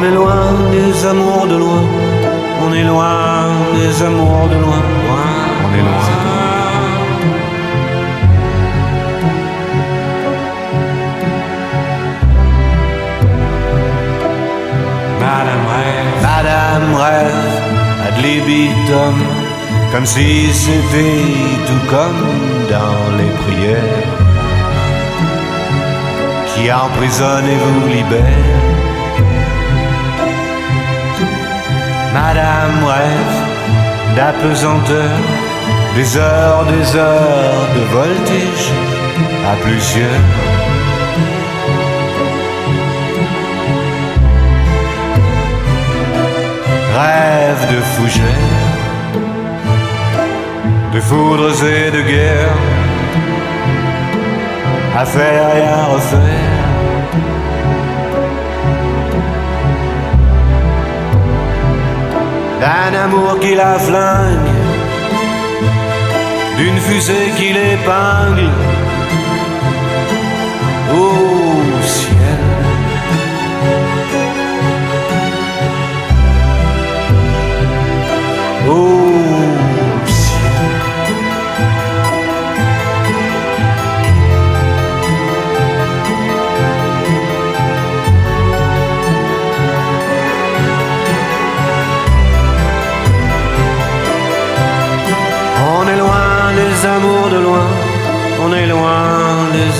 On est loin des amours de loin. On est loin des amours de loin. On est loin. Madame rêve, Madame rêve, ad libitum, comme si c'était tout comme dans les prières, qui emprisonne et vous libère? Madame rêve d'apesanteur, des heures, des heures de voltige à plusieurs. Rêve de fougères, de foudres et de guerre, à faire et à refaire. D'un amour qui la flingue, d'une fusée qui l'épingle.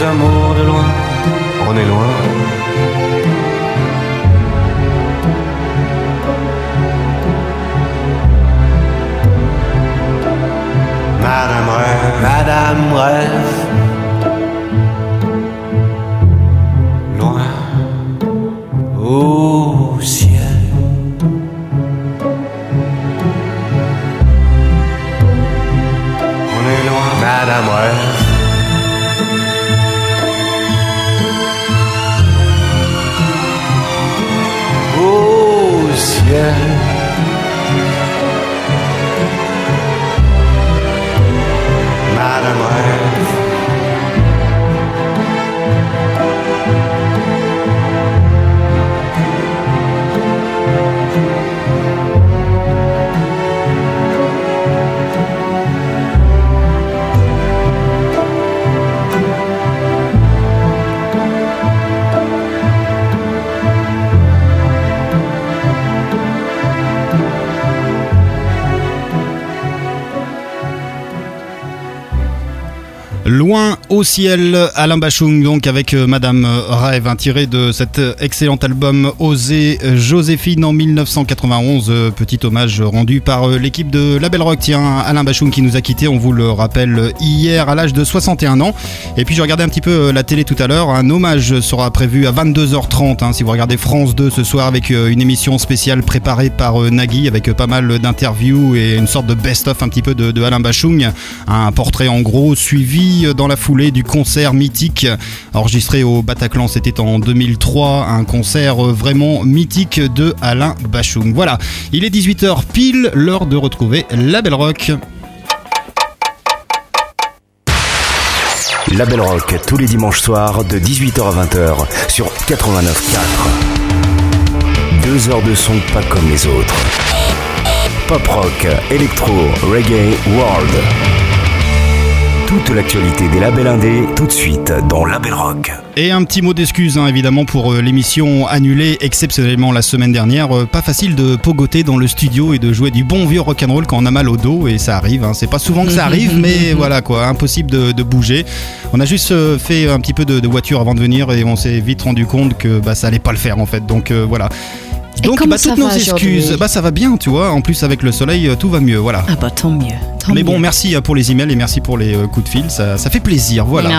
Amours de loin, on est loin. Madame rêve, Madame rêve, au ciel, Alain Bachung, donc avec euh, Madame Rêve, un tiré de cet excellent album Osée Joséphine en 1991. euh, Petit hommage rendu par euh, l'équipe de La Belle Rock. Tiens, Alain Bachung qui nous a quittés, on vous le rappelle, hier à l'âge de 61 ans. Et puis je regardais un petit peu euh, la télé tout à l'heure. Un hommage sera prévu à 22h30 hein, si vous regardez France 2 ce soir avec euh, une émission spéciale préparée par euh, Nagui avec euh, pas mal d'interviews et une sorte de best-of un petit peu de, de Alain Bachung. Un portrait en gros suivi euh, dans la foulée du concert mythique enregistré au Bataclan. C'était en 2003, un concert euh, vraiment mythique de Alain Bachung. Voilà, il est 18h pile, l'heure de retrouver la Belle Rock. La Belle Rock tous les dimanches soirs de 18h à 20h sur 89.4. Deux heures de son pas comme les autres. Pop rock, électro, reggae, world. Toute l'actualité des labels indés tout de suite dans La Belle Rock. Et un petit mot d'excuse hein, évidemment pour euh, l'émission annulée exceptionnellement la semaine dernière. Euh, pas facile de pogoter dans le studio et de jouer du bon vieux rock'n'roll quand on a mal au dos et ça arrive. hein. C'est pas souvent que ça arrive, mais voilà quoi, impossible de, de bouger. On a juste euh, fait un petit peu de, de voiture avant de venir et on s'est vite rendu compte que bah, ça allait pas le faire en fait. Donc euh, voilà. Et Donc bah, toutes nos excuses, bah ça va bien, tu vois. En plus avec le soleil, tout va mieux, voilà. Ah bah tant mieux. Mais bon, merci euh, pour les emails et merci pour les euh, coups de fil, ça, ça fait plaisir, voilà.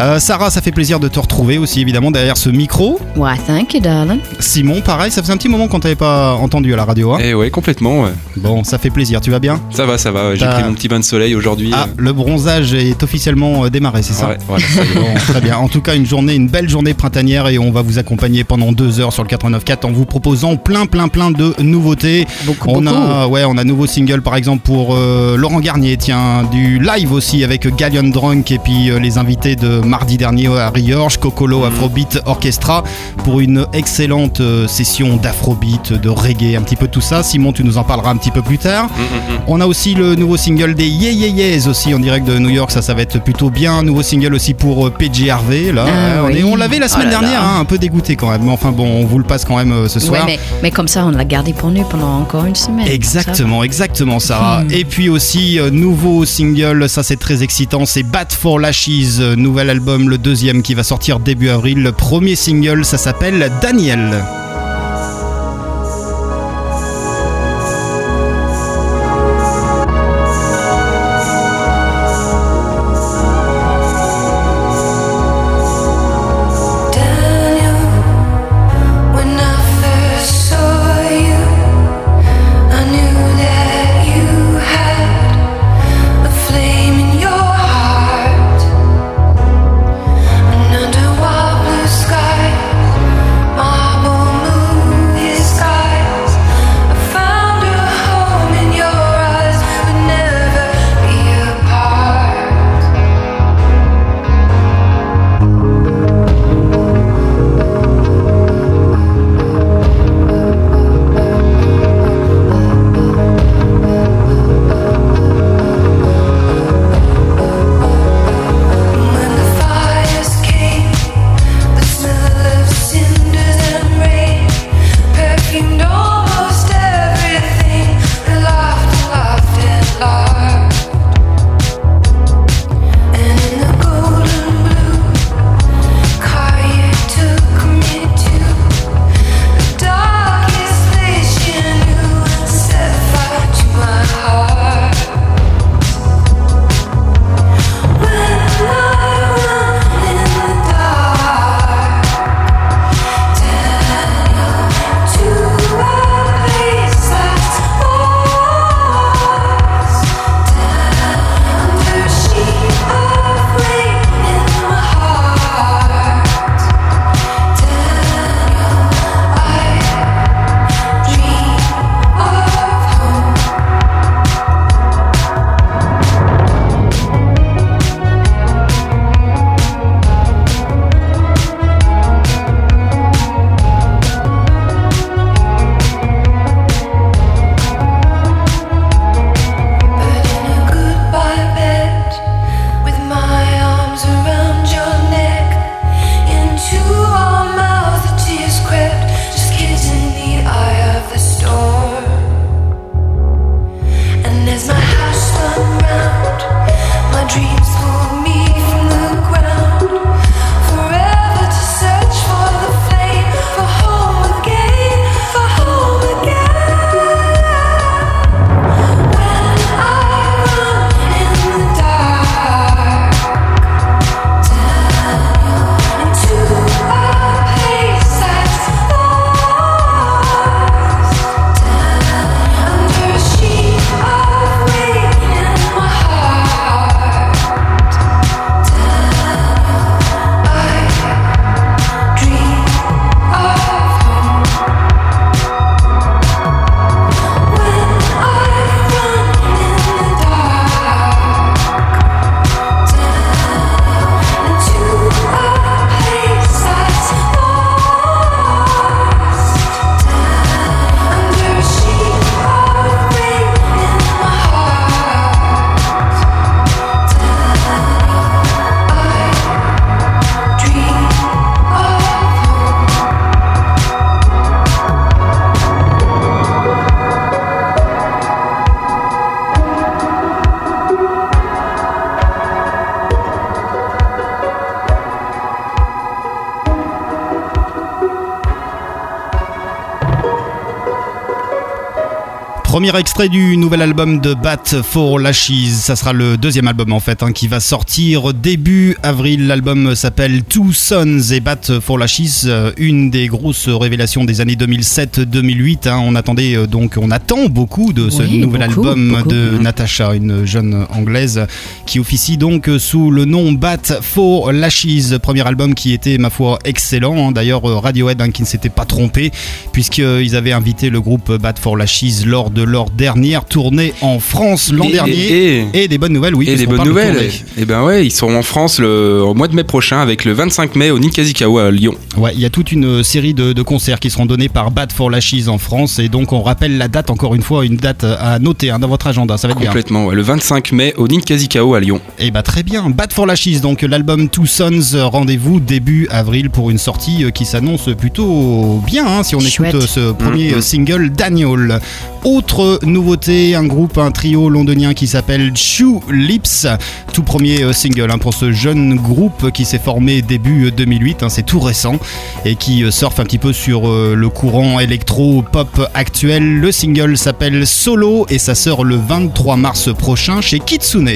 Euh, Sarah, ça fait plaisir de te retrouver aussi évidemment derrière ce micro. Why, thank you, darling. Simon, pareil, ça faisait un petit moment qu'on t'avait pas entendu à la radio. hein. Eh ouais, complètement. ouais. Bon, ça fait plaisir, tu vas bien? Ça va, ça va. J'ai pris mon petit bain de soleil aujourd'hui. Ah, le bronzage est officiellement démarré, c'est ça? Ouais, voilà, ça. Bon, très bien. En tout cas, une journée, une belle journée printanière et on va vous accompagner pendant deux heures sur le 89.4 en vous proposant plein, plein, plein de nouveautés. Beaucoup, on beaucoup. a, ouais, on a un nouveau single par exemple pour euh, Laurent Laurent Garnier, tiens, du live aussi avec Gallion Drunk et puis euh, les invités de mardi dernier à Riorge, Cocolo Afrobeat Orchestra pour une excellente euh, session d'afrobeat, de reggae, un petit peu tout ça. Simon, tu nous en parleras un petit peu plus tard. On a aussi le nouveau single des Yeah Yeah Yeahs aussi en direct de New York, ça ça va être plutôt bien. Nouveau single aussi pour euh, PJ Harvey là. Ah on oui. est- on l'avait la semaine Oh là dernière, là. hein, un peu dégoûté quand même. Mais enfin bon, on vous le passe quand même ce Ouais, soir. mais, mais comme ça, on l'a gardé pour nous pendant encore une semaine. Exactement, exactement Sarah. Hmm. Et puis aussi euh, nouveau single, ça c'est très excitant, c'est Bat for Lashes, euh, nouvel album, le deuxième qui va sortir début avril. Le premier single, ça s'appelle Daniel. Daniel, extrait du nouvel album de Bat for Lashes. Ça sera le deuxième album en fait hein, qui va sortir début avril. L'album s'appelle Two Sons et Bat for Lashes, euh, une des grosses révélations des années 2007-2008. hein. On attendait euh, donc, on attend beaucoup de ce Oui, nouvel beaucoup, album beaucoup. de Natasha, une jeune anglaise qui officie donc sous le nom Bat for Lashes. Premier album qui était ma foi excellent. hein. D'ailleurs euh, Radiohead qui ne s'était pas trompé puisqu'ils avaient invité le groupe Bat for Lashes lors de leur dernière tournée en France l'an dernier. et- Et des bonnes nouvelles, oui. Et des bonnes de nouvelles. tournée. Et ben ouais, ils seront en France le, au mois de mai prochain avec le 25 mai au Ninkazikawa à Lyon. Ouais, il y a toute une série de, de concerts qui seront donnés par Bad for Lashes en France. Et donc, on rappelle la date, encore une fois, une date à noter hein, dans votre agenda. Ça va être bien. Complètement, ouais, le 25 mai au Ninkazikao à Lyon. Et bah très bien, Bad for Lashes, donc l'album Two Sons, euh, rendez-vous début avril pour une sortie euh, qui s'annonce plutôt bien hein, si on Chouette. écoute euh, ce premier Mhm. euh, single Daniel. Autre nouveauté, un groupe, un trio londonien qui s'appelle Shoe Lips, tout premier euh, single hein, pour ce jeune groupe qui s'est formé début euh, 2008, hein, c'est tout récent et qui euh, surfe un petit peu sur euh, le courant électro-pop actuel. Le single s'appelle Solo et ça sort le 23 mars prochain chez Kitsune.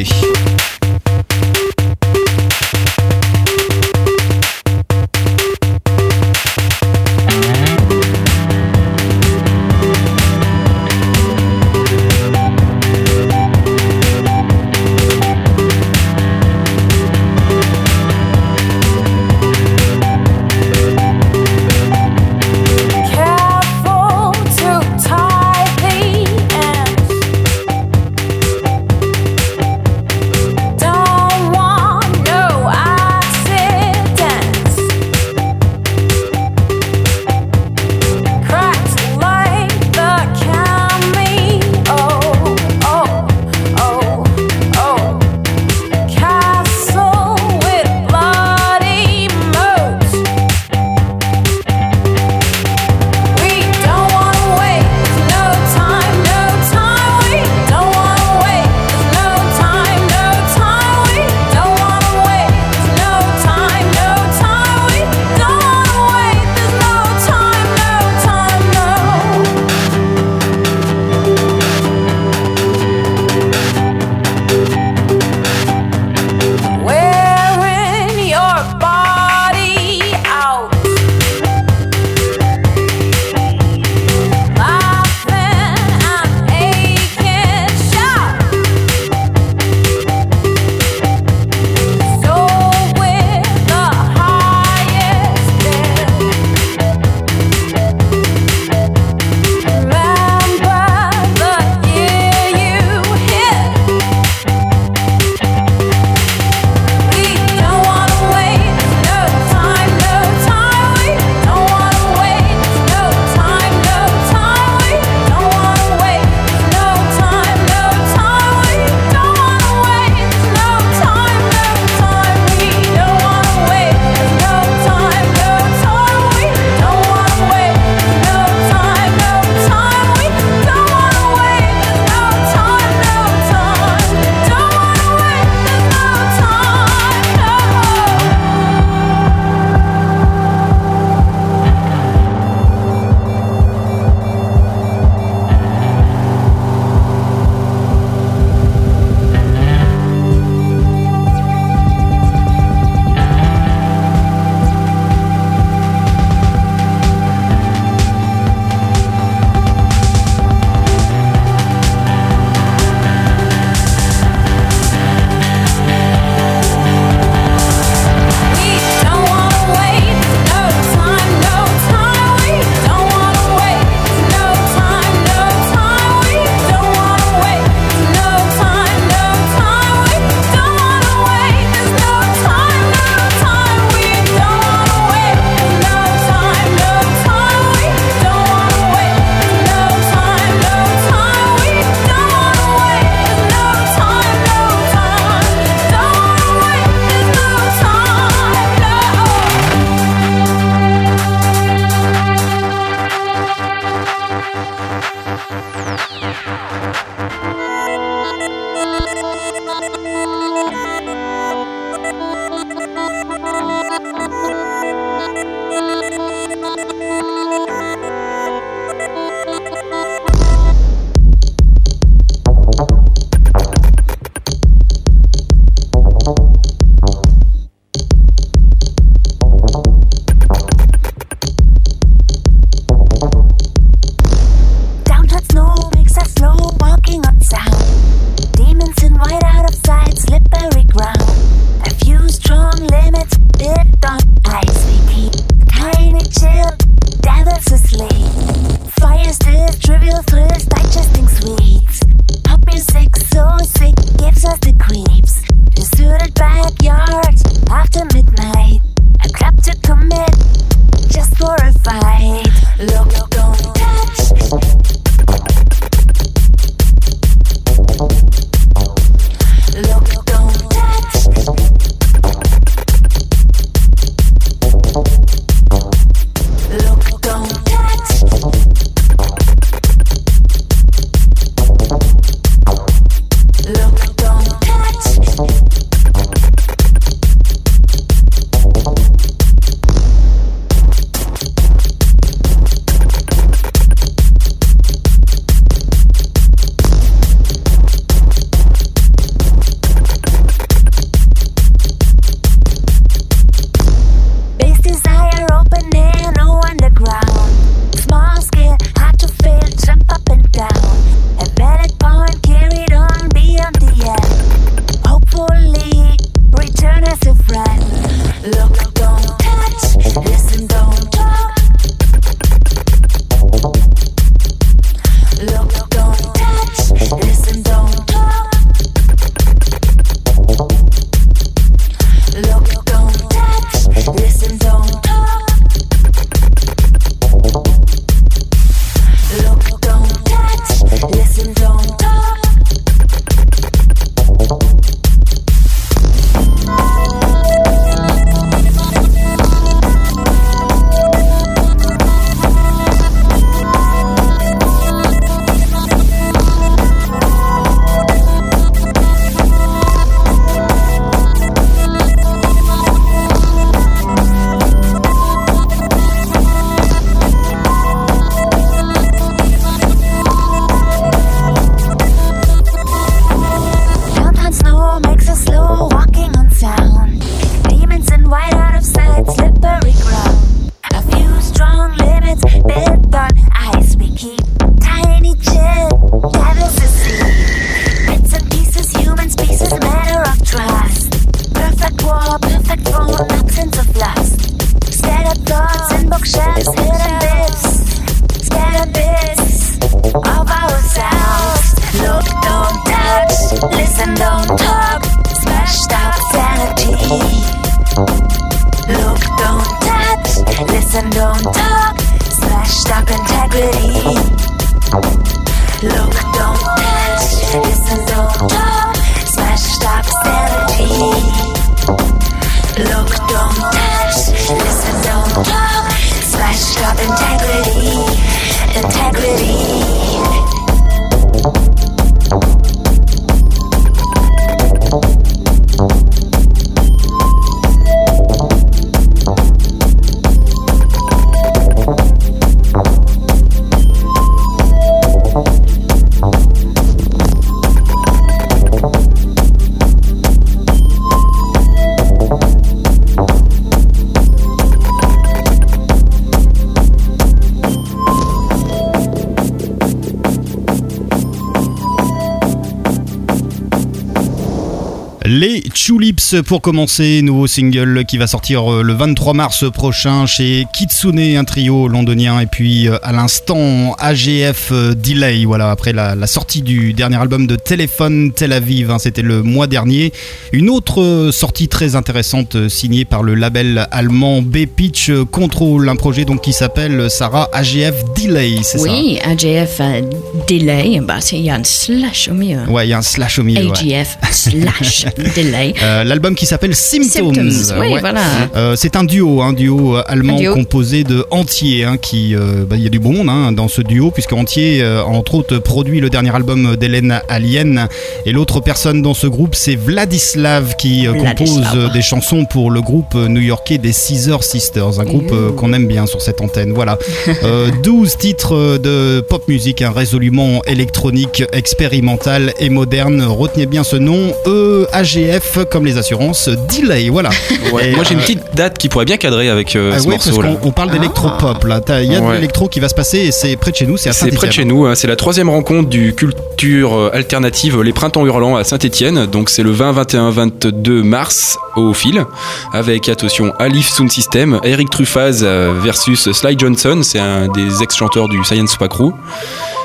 Pour commencer, nouveau single qui va sortir euh, le 23 mars prochain chez Kitsune, un trio londonien, et puis euh, à l'instant AGF euh, Delay, voilà, après la, la sortie du dernier album de Téléphone Tel Aviv, hein, c'était le mois dernier. Une autre euh, sortie très intéressante euh, signée par le label allemand B-Pitch Control, un projet donc qui s'appelle Sarah AGF Delay, c'est Oui, AGF euh, delay, bah, c'est- il y a un slash au milieu. ça Ouais, il y a un slash au milieu. ouais. AGF slash delay. Euh, L'album qui s'appelle Symptoms. Symptoms, oui, Ouais. voilà. Euh, c'est un duo, un duo euh, allemand Un duo. composé de Entier, hein, qui, euh, bah, il y a du bon monde hein, dans ce duo, puisque Entier, euh, entre autres, produit le dernier album d'Hélène Alien, et l'autre personne dans ce groupe, c'est Vladislav, qui euh, Vladislav. compose euh, des chansons pour le groupe euh, new-yorkais des Caesar Sisters, un groupe euh, qu'on aime bien sur cette antenne. Voilà, Euh, 12 titres de pop music, hein, résolument électronique, expérimental et moderne. Retenez bien ce nom, E AGF comme les assurances, Delay. Voilà. Ouais, Moi j'ai une petite date qui pourrait bien cadrer avec euh, ah ce ouais, parce morceau là. qu'on on parle d'électropop là. Il y a de l'électro qui va se passer et c'est près de chez nous, c'est à C'est près de chez nous, hein. c'est la troisième rencontre du culture alternative Les Printemps Hurlants à Saint-Etienne. Donc c'est le 20, 21, 22 mars au fil. Avec attention Alif Sound System, Eric Truffaz euh, versus Sly Johnson, c'est un des ex-chanteurs du Science Pack Crew.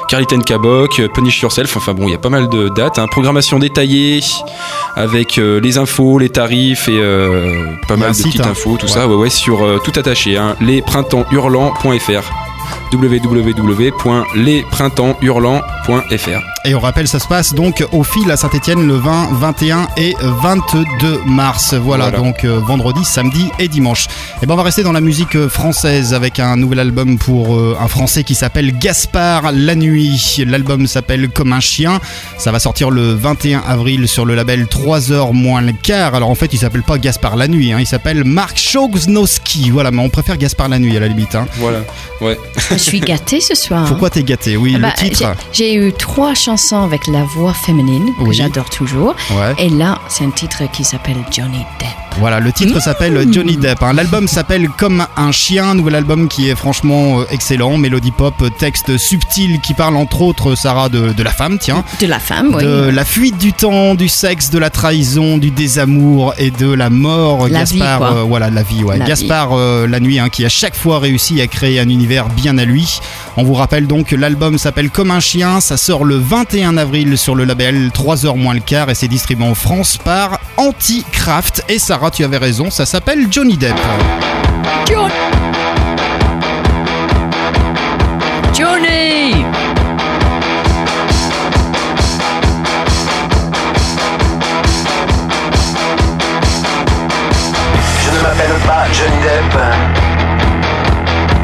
Carlton Cabok, euh, Punish Yourself, enfin bon, il y a pas mal de dates. hein. Programmation détaillée avec euh, les infos, les tarifs et euh, pas mal de site, petites hein. infos, tout Ouais. ça, ouais, ouais, sur euh, tout attaché, hein, lesprintemphurlants.fr www.lesprintemphurlants.fr Et on rappelle, ça se passe donc au fil à Saint-Etienne le 20, 21 et 22 mars. Voilà, Voilà. donc euh, vendredi, samedi et dimanche. Et ben on va rester dans la musique euh, française avec un nouvel album pour euh, un français qui s'appelle Gaspard La Nuit. L'album s'appelle Comme un chien. Ça va sortir le 21 avril sur le label 3 heures moins le quart. Alors en fait, il s'appelle pas Gaspard La Nuit, hein, il s'appelle Marc Chognowski. Voilà, mais on préfère Gaspard La Nuit à la limite. hein. Voilà, ouais. Je suis gâtée ce soir. Pourquoi t'es gâté Oui, Ah bah, le titre. J'ai eu trois chansons avec la voix féminine que Oui. j'adore toujours. Ouais. Et là, c'est un titre qui s'appelle Johnny Depp. Voilà, le titre s'appelle Johnny Depp. hein. L'album s'appelle Comme un chien, nouvel album qui est franchement euh, excellent, mélodie pop, texte subtil qui parle entre autres, Sarah, de, de la femme, tiens. De la femme, oui. De la fuite du temps, du sexe, de la trahison, du désamour et de la mort. La vie, Gaspard, quoi. euh, voilà, la vie, ouais. La Gaspard euh, la nuit, hein, qui a chaque fois réussi à créer un univers bien à lui. On vous rappelle donc que l'album s'appelle Comme un chien, ça sort le 21 avril sur le label 3 heures moins le quart et c'est distribué en France par Anticraft. Et Sarah, tu avais raison, ça s'appelle Johnny Depp. John- Johnny Je ne m'appelle pas Johnny Depp.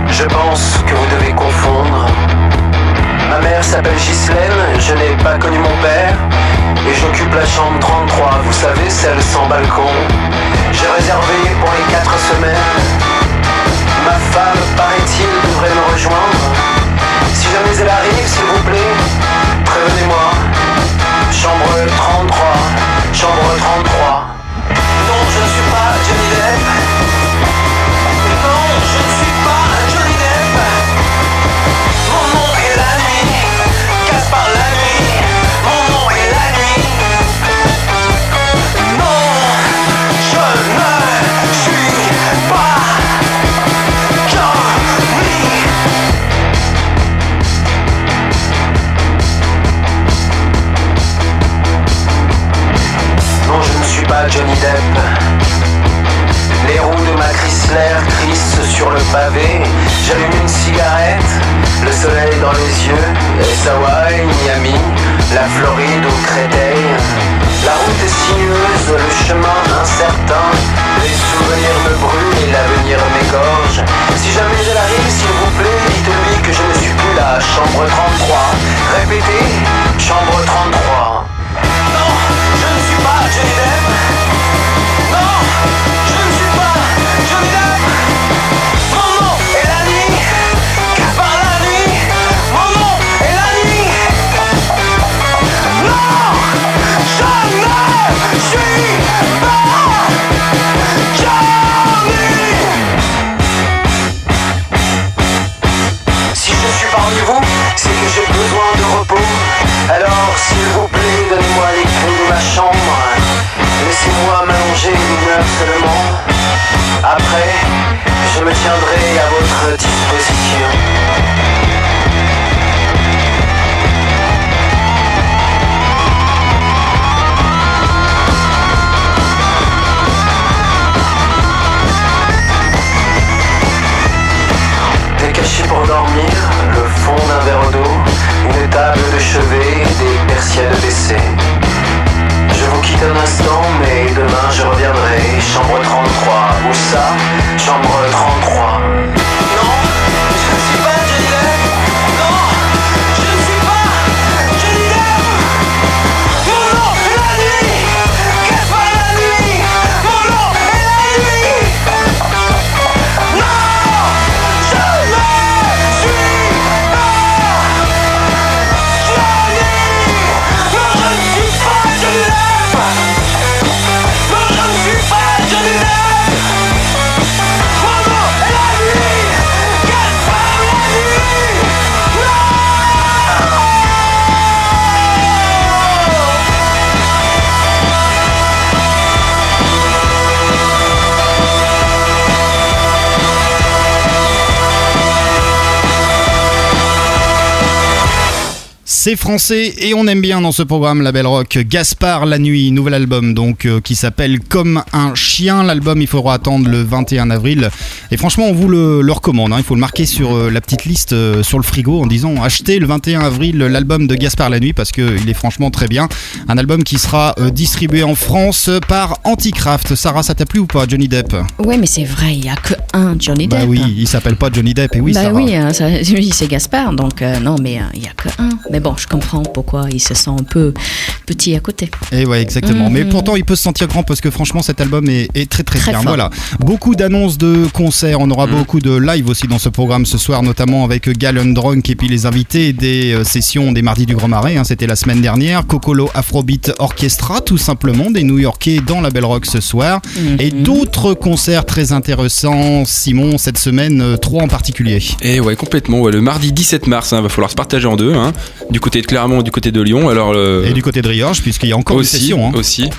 Je pense que vous devez confondre. Ma mère s'appelle Ghislaine, je n'ai pas connu mon père. Et j'occupe la chambre 33, vous savez, celle sans balcon. J'ai réservé pour les 4 semaines. Ma femme, paraît-il, devrait me rejoindre. Si jamais elle arrive, s'il vous plaît, prévenez-moi. Chambre 33, chambre 33. Johnny Depp. Les roues de ma Chrysler crissent sur le pavé. J'allume une cigarette, le soleil dans les yeux. Hawaï, Miami, la Floride ou Créteil. La route est sinueuse, le chemin incertain. C'est français et on aime bien dans ce programme Label Rock Gaspard la nuit, nouvel album donc euh, qui s'appelle Comme un chien. L'album il faudra attendre le 21 avril et franchement on vous le, le recommande. hein. Il faut le marquer sur euh, la petite liste euh, sur le frigo en disant achetez le 21 avril l'album de Gaspard la nuit parce qu'il est franchement très bien. Un album qui sera euh, distribué en France par Anticraft. Sarah ça t'a plu ou pas Johnny Depp? Ouais, mais c'est vrai, il n'y a que un Johnny Bah Depp. oui, il s'appelle pas Johnny Depp et oui bah Sarah. oui, hein, ça- oui, c'est Gaspard, donc euh, non, mais il n'y a que un. Mais bon, je comprends pourquoi il se sent un peu petit à côté. Et ouais, exactement. Mhm. Mais pourtant, il peut se sentir grand parce que franchement, cet album est, est très très, Très bien. fort. Voilà. Beaucoup d'annonces de concerts. On aura beaucoup de live aussi dans ce programme ce soir, notamment avec Galen Drunk et puis les invités des euh, sessions des mardis du Grand Marais. hein. C'était la semaine dernière. Cocolo Afrobeat Orchestra, tout simplement, des New Yorkais dans la Belle Rock ce soir. Et d'autres concerts très intéressants, Simon, cette semaine, euh, trois en particulier. Et ouais, complètement. Ouais, le mardi 17 mars, il va falloir se partager en deux, hein, du côté de Clermont et du côté de Lyon. Alors, Et du côté de Riorge, puisqu'il y a encore aussi, une session. hein. aussi.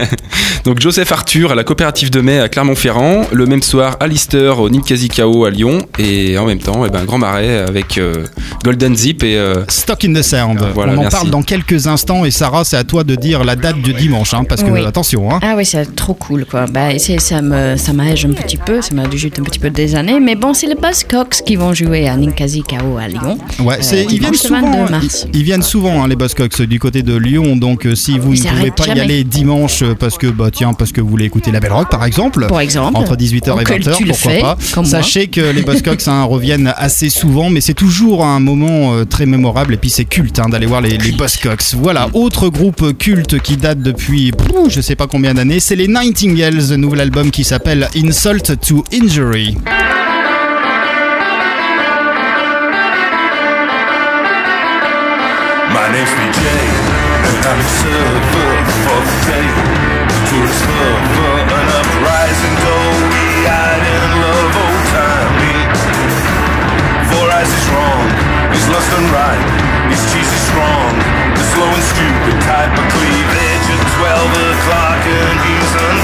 Donc Joseph Arthur à la coopérative de mai à Clermont-Ferrand, le même soir Alistair au Ninkasi Kao à Lyon et en même temps eh ben, Grand Marais avec euh, Golden Zip et euh, Stock in the Sound. Ah, voilà, On en merci. parle dans quelques instants et Sarah, c'est à toi de dire la date du dimanche, hein, parce que Oui. attention. Hein. Ah oui, c'est trop cool, quoi. Bah, ça me, ça un petit peu, ça m'a juste un petit peu des années. Mais bon, c'est les Buzzcocks qui vont jouer à Ninkasi Kao à Lyon. Ouais, Euh, c'est, ils viennent souvent. 22 mars. Ils, ils viennent souvent hein, les Buzzcocks du côté de Lyon. Donc euh, si vous Ils ne pouvez pas y aller dimanche euh, parce que bah tiens parce que vous voulez écouter la Belle Rock par exemple. Pour exemple. Entre 18h et Donc, 20h, tu le pourquoi pas. moi. Sachez que les Buzzcocks hein, reviennent assez souvent, mais c'est toujours un moment euh, très mémorable et puis c'est culte hein, d'aller voir les, les Buzzcocks. Voilà, autre groupe culte qui date depuis pouf, je sais pas combien d'années, c'est les Nightingales, nouvel album qui s'appelle Insult to Injury. My name's BJ, and I'm a server for off day. The tourist love his cheese is strong. The slow and stupid type of cleavage at 12 o'clock and he's.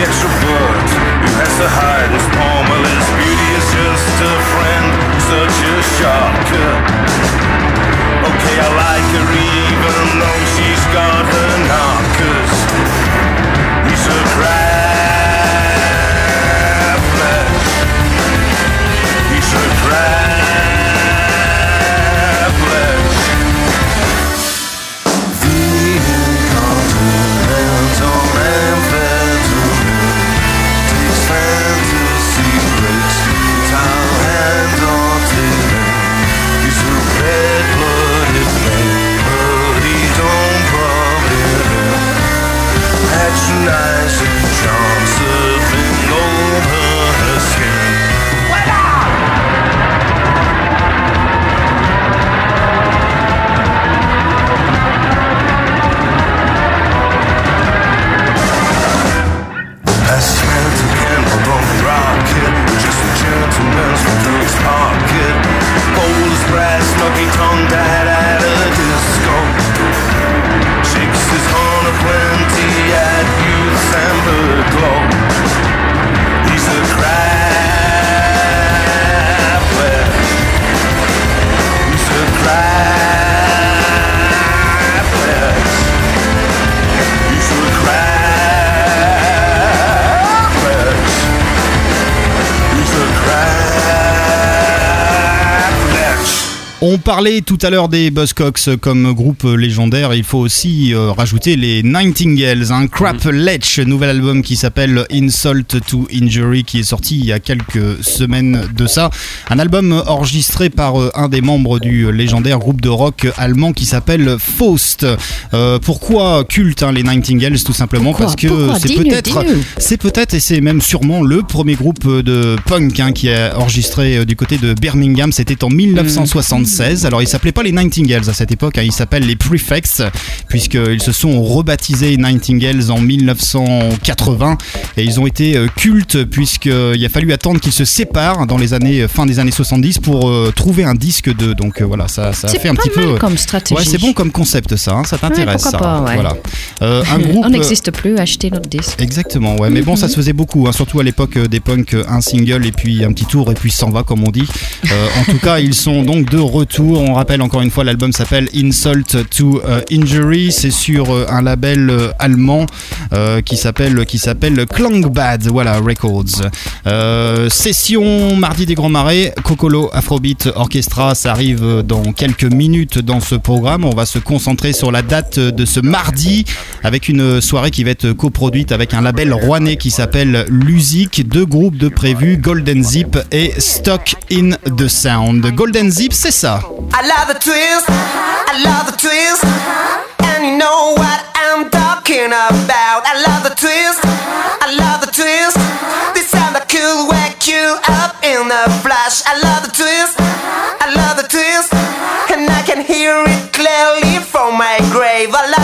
The extrovert who has to hide his his beauty is just a friend. Such a shocker. Okay, I like her even though she's got her knockers. song down. Parlait tout à l'heure des Buzzcocks comme groupe légendaire. Il faut aussi euh, rajouter les Nightingales, un Crap Letch, nouvel album qui s'appelle Insult to Injury, qui est sorti il y a quelques semaines de ça. Un album enregistré par euh, un des membres du légendaire groupe de rock allemand qui s'appelle Faust. Euh, pourquoi culte hein, les Nightingales Tout simplement? Pourquoi parce que c'est peut-être, c'est peut-être et c'est même sûrement le premier groupe de punk hein, qui a enregistré du côté de Birmingham. C'était en 1976. Alors ils s'appelaient pas les Nightingales à cette époque, hein, ils s'appellent les Prefects puisqu'ils se sont rebaptisés Nightingales en 1980 et ils ont été euh, cultes puisqu'il a fallu attendre qu'ils se séparent dans les années fin des années 70 pour euh, trouver un disque de donc euh, voilà ça ça C'est fait un petit peu comme stratégie. Ouais, c'est bon comme concept ça, hein, ça t'intéresse ça. pas, ouais. Voilà. Euh, un groupe On n'existe plus, achetez notre disque. Exactement, ouais. Mais bon, ça se faisait beaucoup, hein, surtout à l'époque euh, des punks, euh, un single et puis un petit tour et puis s'en va, comme on dit. Euh, en tout cas, ils sont donc de retour. On rappelle encore une fois, l'album s'appelle Insult to euh, Injury. C'est sur euh, un label euh, allemand qui s'appelle Klangbad, voilà Records. Session mardi des Grands Marais, Cocolo Afrobeat Orchestra, ça arrive dans quelques minutes dans ce programme. On va se concentrer sur la date de ce mardi avec une soirée qui va être coproduite avec un label rouennais qui s'appelle Lusic, deux groupes de prévus, Golden Zip et Stock in the Sound. Golden Zip, c'est ça. I love the twist, I love the twist, and you know what I'm talking about. I love the twist, I love the twist. This sound that could wake you up in a flash. I love the twist, I love the twist, and I can hear it clearly from my grave. I love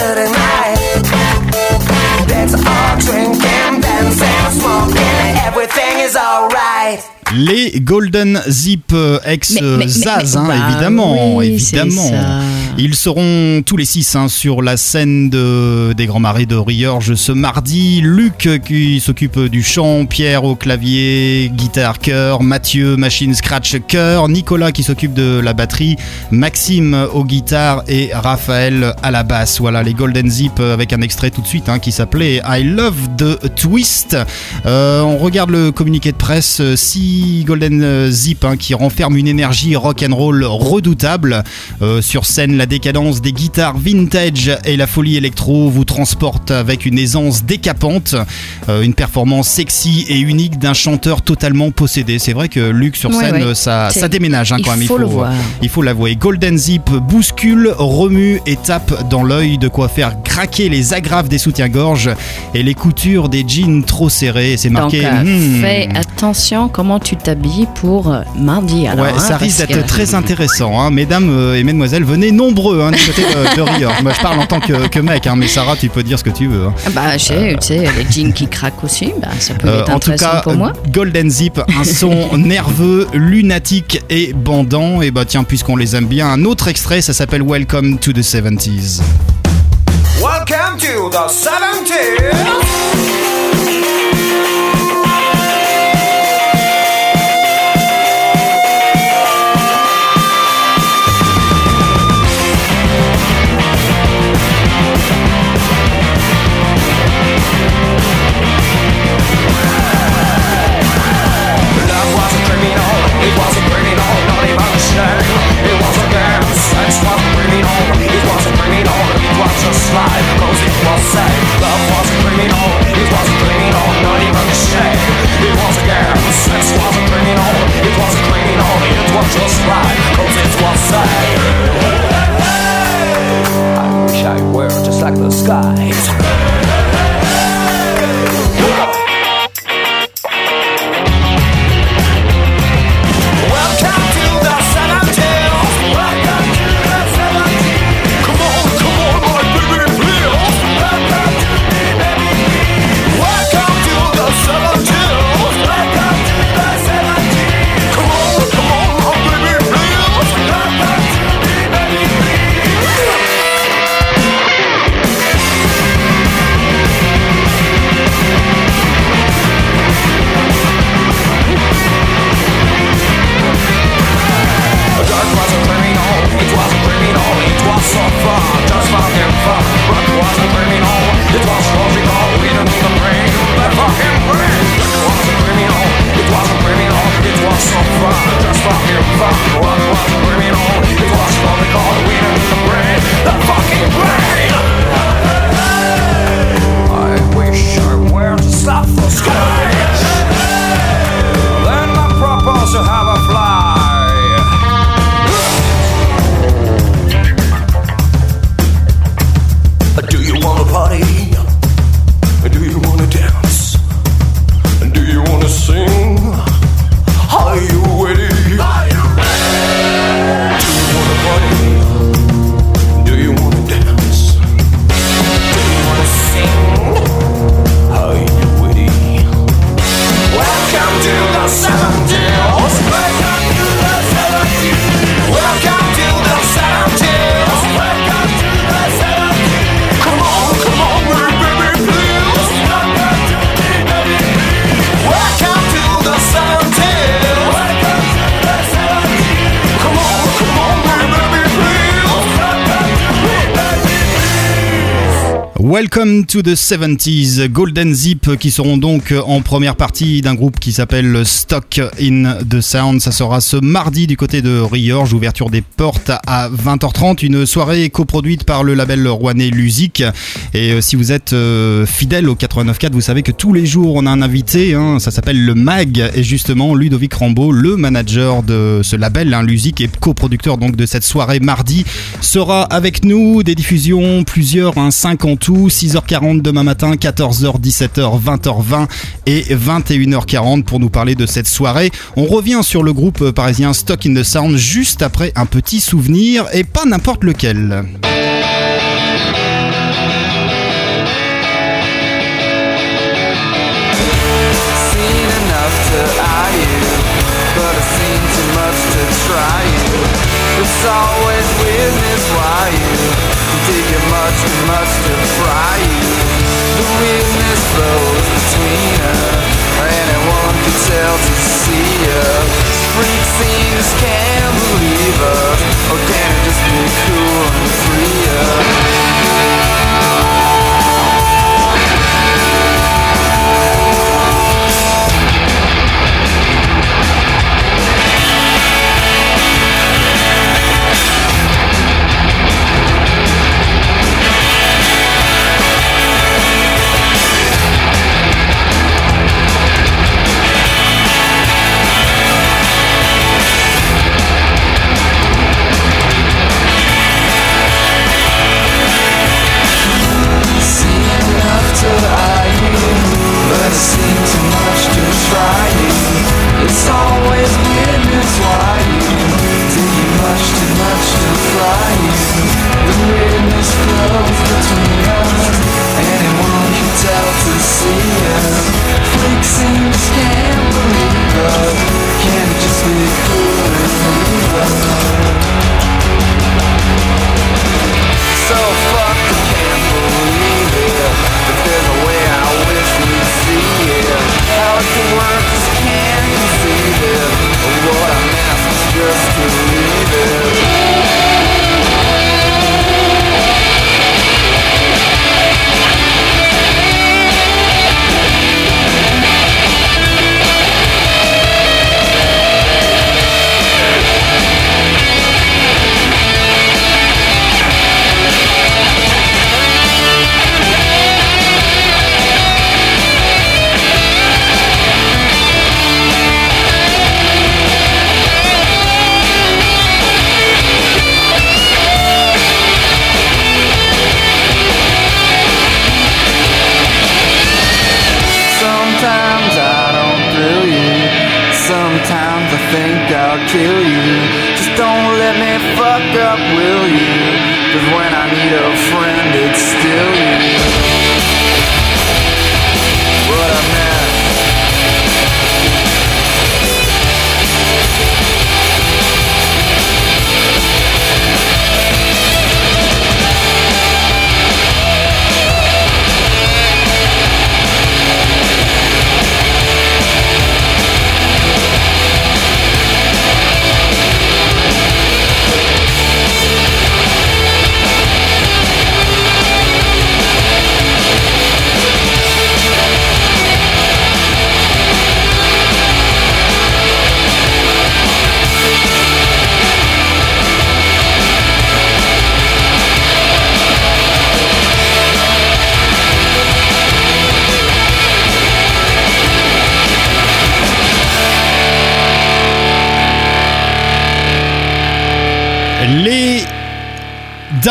Saturday night. That's all drinking, dancing, smoking, and everything is alright. Les Golden Zip euh, ex Mais- mais- mais- Zaz, mais- hein, bah évidemment, oui, c'est évidemment. Ils seront tous les six hein, sur la scène de, des Grands Marais de Riorges ce mardi. Luc qui s'occupe du chant, Pierre au clavier, guitare, chœur, Mathieu, machine scratch, chœur, Nicolas qui s'occupe de la batterie, Maxime aux guitares et Raphaël à la basse. Voilà les Golden Zip avec un extrait tout de suite hein, qui s'appelait I Love the Twist. Euh, on regarde le communiqué de presse. Six Golden Zip hein, qui renferme une énergie rock and roll redoutable. Euh, sur scène, la décadence des guitares vintage et la folie électro vous transportent avec une aisance décapante. Euh, une performance sexy et unique d'un chanteur totalement possédé. C'est vrai que Luc sur scène, ouais. euh, ça, ça déménage hein, quand même. faut le voir. il faut l'avouer. Golden Zip bouscule, remue et tape dans l'œil de quoi faire craquer les agrafes des soutiens-gorge et les coutures des jeans trop serrés. C'est marqué. euh, hmm. fais attention comment tu t'habilles pour euh, mardi. Alors, Ouais, hein, ça risque d'être que- très intéressant. hein. Mesdames euh, et mesdemoiselles, venez nombreux hein, du côté de, de Riorges. Moi, je parle en tant que, que mec, hein, mais Sarah, tu peux dire ce que tu veux. hein. Ah Bah, je sais, tu sais, les jeans qui craquent aussi, bah, ça peut Euh, être en tout cas, pour moi. Golden Zip, un son nerveux, lunatique et bandant. Et bah tiens, puisqu'on les aime bien, un autre extrait, ça s'appelle Welcome to the 70s. Welcome to the 70s. This was criminal, it was criminal, it was just life Cause it was sad. love was criminal, it was criminal, not even a shame It was a game, sex was criminal, it was criminal, it was just life Cause it was sad. I wish I were just like the skies Welcome to the 70s, Golden Zip qui seront donc en première partie d'un groupe qui s'appelle Stock in the Sound. Ça sera ce mardi du côté de Riorge, ouverture des portes à 20h30, une soirée coproduite par le label rouennais Lusic. Et euh, si vous êtes euh, fidèle au 89.4, vous savez que tous les jours on a un invité, hein, ça s'appelle le MAG, et justement Ludovic Rambaud, le manager de ce label, hein, Lusic, et coproducteur donc de cette soirée mardi, sera avec nous. Des diffusions, plusieurs, hein, 5 en tout, 6h40 demain matin, 14h, 17h, 20h20 et 21h40 pour nous parler de cette soirée. On revient sur le groupe parisien Stock in the Sound juste après un petit souvenir et pas n'importe lequel. Fry you. The weirdness flows between us, anyone can tell to see us. Freak scenes can't believe us, or can it just be cool and free us?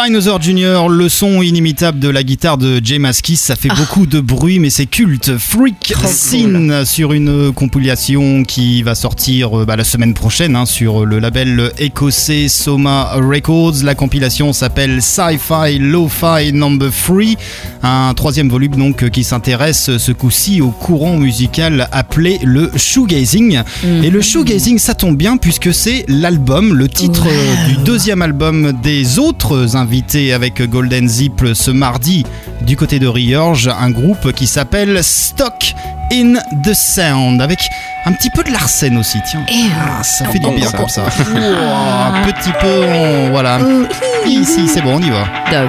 Dinosaur Jr., le son inimitable de la guitare de Jay Maskis, ça fait beaucoup de bruit mais c'est culte. Freak Scene sur une compilation qui va sortir euh, bah, la semaine prochaine hein, sur le label écossais Soma Records. La compilation s'appelle Sci-Fi Lo-Fi Number 3, un troisième volume donc qui s'intéresse ce coup-ci au courant musical appelé le shoegazing. Et le shoegazing, ça tombe bien puisque c'est l'album, le titre du deuxième album des autres invités avec Golden Zip ce mardi du côté de Riorge, un groupe qui s'appelle Stock in the Sound avec un petit peu de Larsen aussi, tiens. Ah, ça fait du bien comme ça. Ouah, un petit peu, on- voilà. Ici, c'est bon, on y va. Go.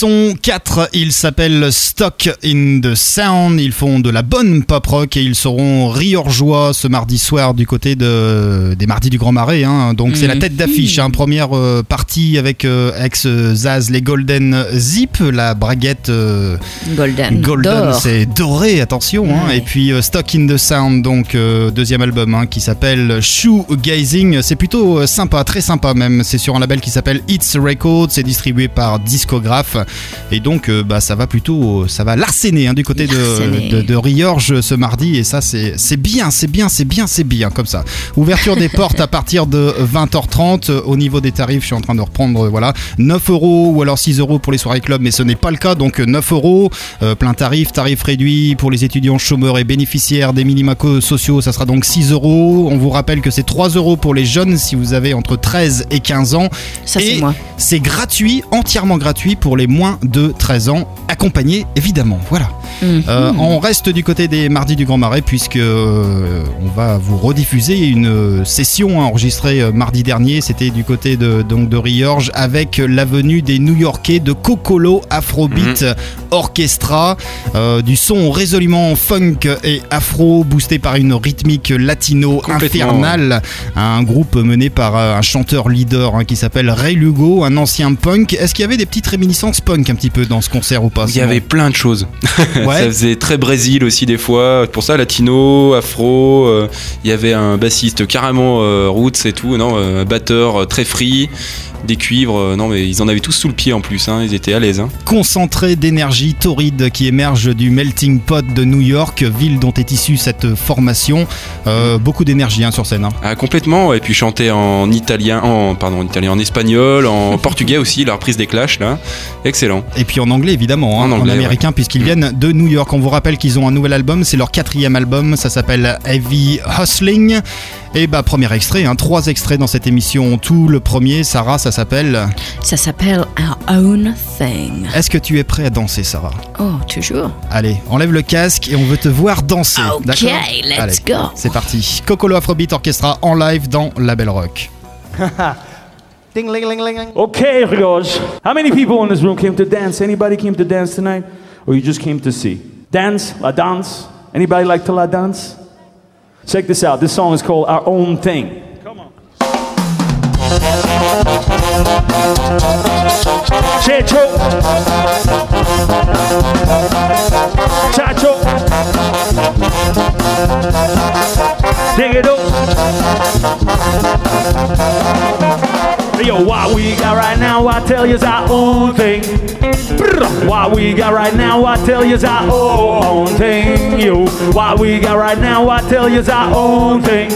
Sont quatre, ils s'appellent Stock in the Sound, ils font de la bonne pop rock et ils seront riorgeois ce mardi soir du côté de, des mardis du Grand Marais. hein. Donc c'est la tête d'affiche, hein. première euh, partie avec euh, ex Zaz les Golden Zip, la braguette euh, Golden. Golden, c'est doré, attention. hein. Et puis Stock in the Sound, donc deuxième album qui s'appelle Shoegazing. C'est plutôt sympa, très sympa même. C'est sur un label qui s'appelle It's Records. C'est distribué par Discograph. Et donc, euh, bah, ça va plutôt, ça va larcener hein, du côté de, de, de Riorges ce mardi. Et ça, c'est bien, c'est bien, c'est bien, c'est bien comme ça. Ouverture des portes à partir de 20h30. Au niveau des tarifs, je suis en train de reprendre, voilà, 9 euros ou alors 6 euros pour les soirées club, mais ce n'est pas le cas. Donc euh, 9 euros, euh, plein tarif, tarif réduit pour les étudiants chômeurs et bénéficiaires des minima sociaux, ça sera donc 6 euros. On vous rappelle que c'est 3 euros pour les jeunes si vous avez entre 13 et 15 ans. Ça, c'est Et moi. C'est gratuit, entièrement gratuit pour les moins de 13 ans, accompagnés évidemment. Voilà. Mhm. Euh, on reste du côté des mardis du Grand Marais puisque euh, on va vous rediffuser une euh, session enregistrée euh, mardi dernier. C'était du côté de donc de Riorge avec la venue des New-Yorkais de Cocolo Afrobeat Orchestra, euh, du son résolument funk et afro boosté par une rythmique latino infernale. Un groupe mené par un chanteur leader hein, qui s'appelle Ray Lugo, un ancien punk. Est-ce qu'il y avait des petites réminiscences punk un petit peu dans ce concert ou pas Il y avait plein de choses. Ouais. ça faisait très Brésil aussi des fois. Pour ça, latino, afro. euh, Il y avait un bassiste carrément euh, roots et tout. Non, euh, un batteur très free, des cuivres. euh, non, mais ils en avaient tous sous le pied en plus. hein, Ils étaient à l'aise. hein. concentré d'énergie torride qui émerge du melting pot de New York, ville dont est issue cette formation. Euh, beaucoup d'énergie hein, sur scène. hein. Ah, complètement. Et puis chanter en italien, en pardon, en italien, en espagnol, en portugais aussi. La reprise des Clash là, excellent. Et puis en anglais évidemment, En en, anglais, américain puisqu'ils viennent de New York. On vous rappelle qu'ils ont un nouvel album, c'est leur quatrième album, ça s'appelle Heavy Hustling. Et bah premier extrait, trois extraits dans cette émission. Tout le premier, Sarah, ça s'appelle. Ça s'appelle Our Own Thing. Est-ce que tu es prêt à danser, Sarah? Oh, toujours. Allez, enlève le casque et on veut te voir danser. Ok, d'accord? let's Allez, go. C'est parti. Cocolo Afrobeat Orchestra en live dans La Belle Rock. Ding, ling, ling, ling. Okay, Rios. How many people in this room came to dance? Anybody came to dance tonight? Or you just came to see? Dance? La dance? Anybody like to la dance? Check this out. This song is called Our Own Thing. Come on. Checho. Chacho. Dig it up. Yo, what we got right now, I tell you's our own thing. What we got right now, I tell you's our own thing. Yo, what we got right now, I tell you's our own thing.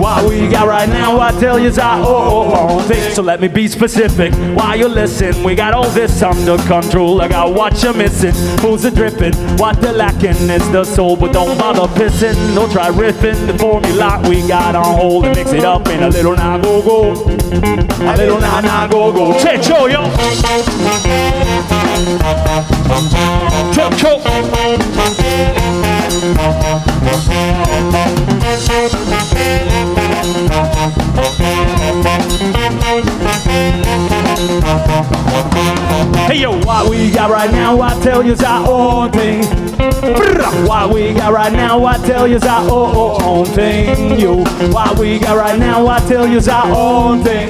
What we got right now, I tell you's our own thing. So let me be specific. While you listen, we got all this under control. I got what you're missing, fools are dripping. What they're lacking is the soul, but don't bother pissing. Don't try riffing the formula we got on hold and mix it up in a little na go go. A little na na go go. Checho yo. Checho. Hey yo, what we got right now, I tell you's our own thing. What we got right now, I tell you's our own thing. Yo, what we got right now, I tell you's our own thing.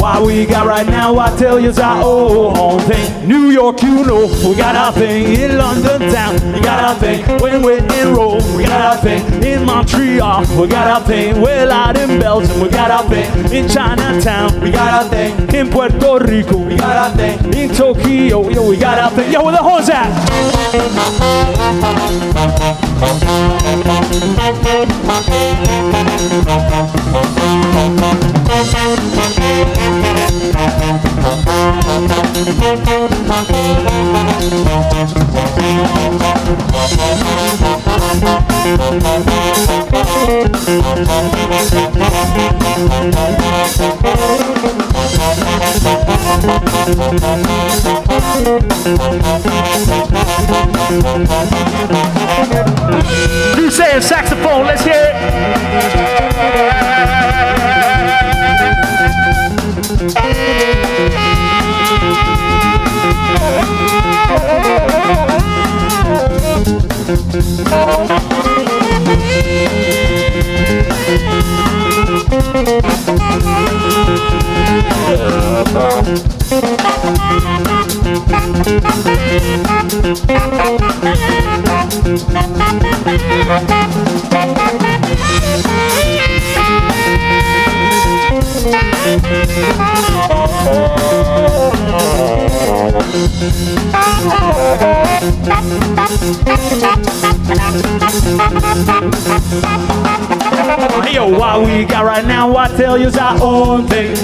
What we got right now, I tell you's our own thing. New York, you know, we got our thing. In London town, we got our thing. When we're in Rome, we got our thing. In Montreal, we got our thing. Well, out in Belgium, we got our thing. In Chinatown, we got our thing. In Puerto Rico, we got our thing. In Tokyo, yo, we got our thing. Yo, where the horns at? You say saxophone, let's hear it. I tell you's our own thing.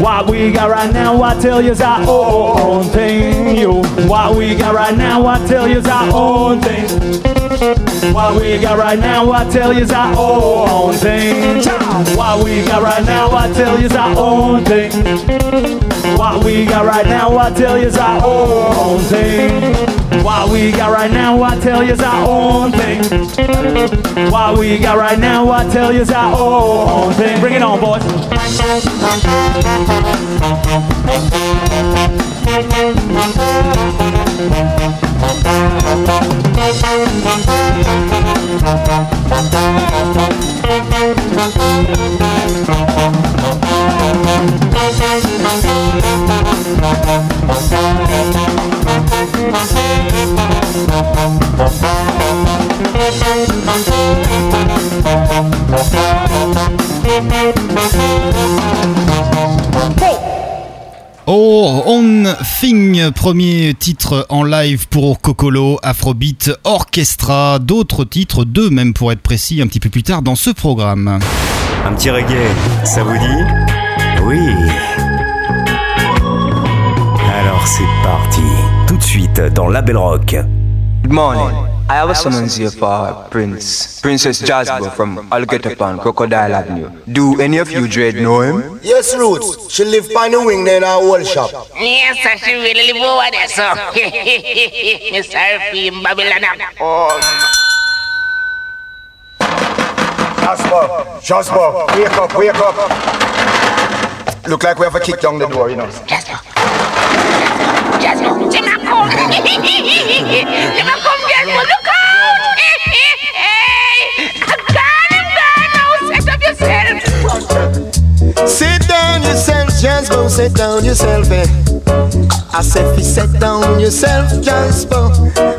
What we got right now, I tell you's our own thing. Yo, what we got right now, I tell you's our own thing. What we got right now, I tell you's our own thing. What we got right now, I tell you's our own thing. What we got right now, I tell you's our own thing. What we got right now, I tell you's our own thing. What we got right now, I tell you's our own thing. Bring it on, boys. Oh, On Thing, premier titre en live pour Kokolo, Afrobeat, Orchestra, d'autres titres, deux même pour être précis, un petit peu plus tard dans ce programme. Un petit reggae, ça vous dit? Oui. Alors c'est parti. Tout de suite dans la Belle Rock. Good morning. I have a summons here for Prince. Princess Jasper from Algetapan, Crocodile Avenue. Do any of you dread know him? Yes, Roots. She live by the wing there in our old shop. Yes, sir, she really live over there, so. Mr. Fim Babylon. Oh. Jasper, Jasper, wake up, wake up. Look like we have a kick down the door, you know. Jasper. Jasper, Jim, come. Jim, come, Jasper, look out. Hey, gone and gone now. Set up yourself. Sit down yourself, Jasper, sit down yourself, eh. I said, fi sit down yourself, Jasper.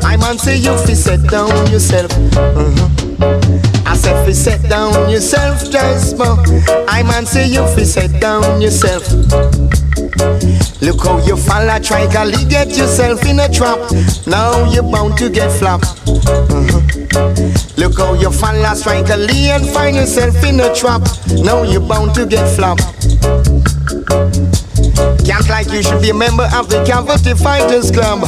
I man say you fi sit down yourself. Mhm. Said, fi sit down yourself, Jasper. I man say you fi set down yourself. Look how you fall a try gally get yourself in a trap. Now you're bound to get flop. Look how you fall a strike a lee and find yourself in a trap. Now you're bound to get flop. Can't like you should be a member of the Cavity Fighters Club.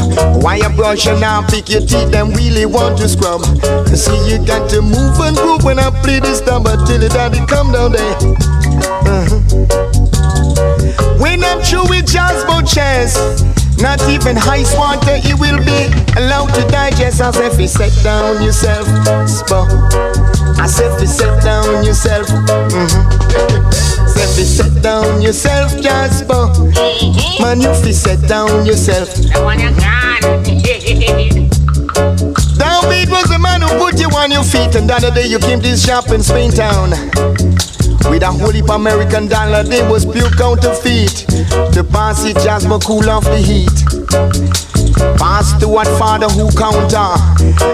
Why you brush and now pick your teeth and really want to scrub? See you got to move and groove when I play this number till it daddy come down there. Uh-huh. When I'm through with chance, not even ice water you will be allowed to digest. I say, fi set down yourself, spa. I said, fi set down yourself. Mm-hmm. Say, fi set down yourself, Jasper. Man, you fi set down yourself. Downbeat was the man who put you on your feet, and the other day you came to shop in Spain Town. With a whole heap American dollar, they was pure counterfeit. The passy Jasper cool off the heat. Pass to what father who counter.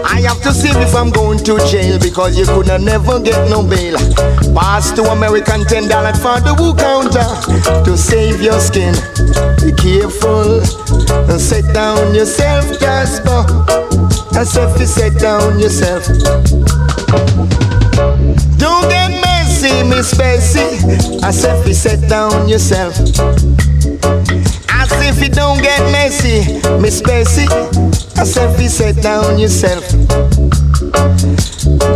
I have to see if I'm going to jail because you could never get no bail. Pass to American ten dollar father who counter to save your skin. Be careful and set down yourself, Jasper. And if you set down yourself. Don't get messy, Miss Bessie. Said, if you set down yourself. If you don't get messy, Miss Bessie. I said, you set down yourself.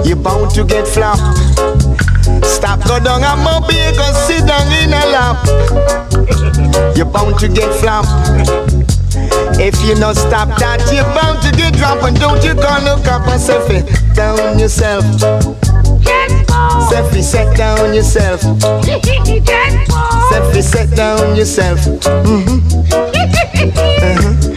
You're bound to get flop. Stop, go down a mobile, go sit down in a lap. You're bound to get flop. If you not stop that, you're bound to get dropped. And don't you go look up and selfie down yourself. Selfie, set down yourself. Selfie, set down yourself. Mhm. Uh-huh.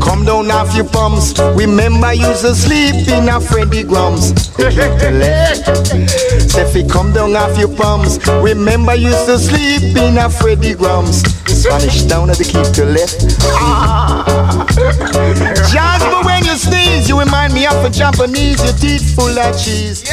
Come down off your pumps. Remember, you used to sleep in a Freddy Grums. You come down off your pumps. Remember, you used to sleep in a Freddy Grums. Spanish down at the keep to left. Jasper, when you sneeze, you remind me of a Japanese. Your teeth full of cheese.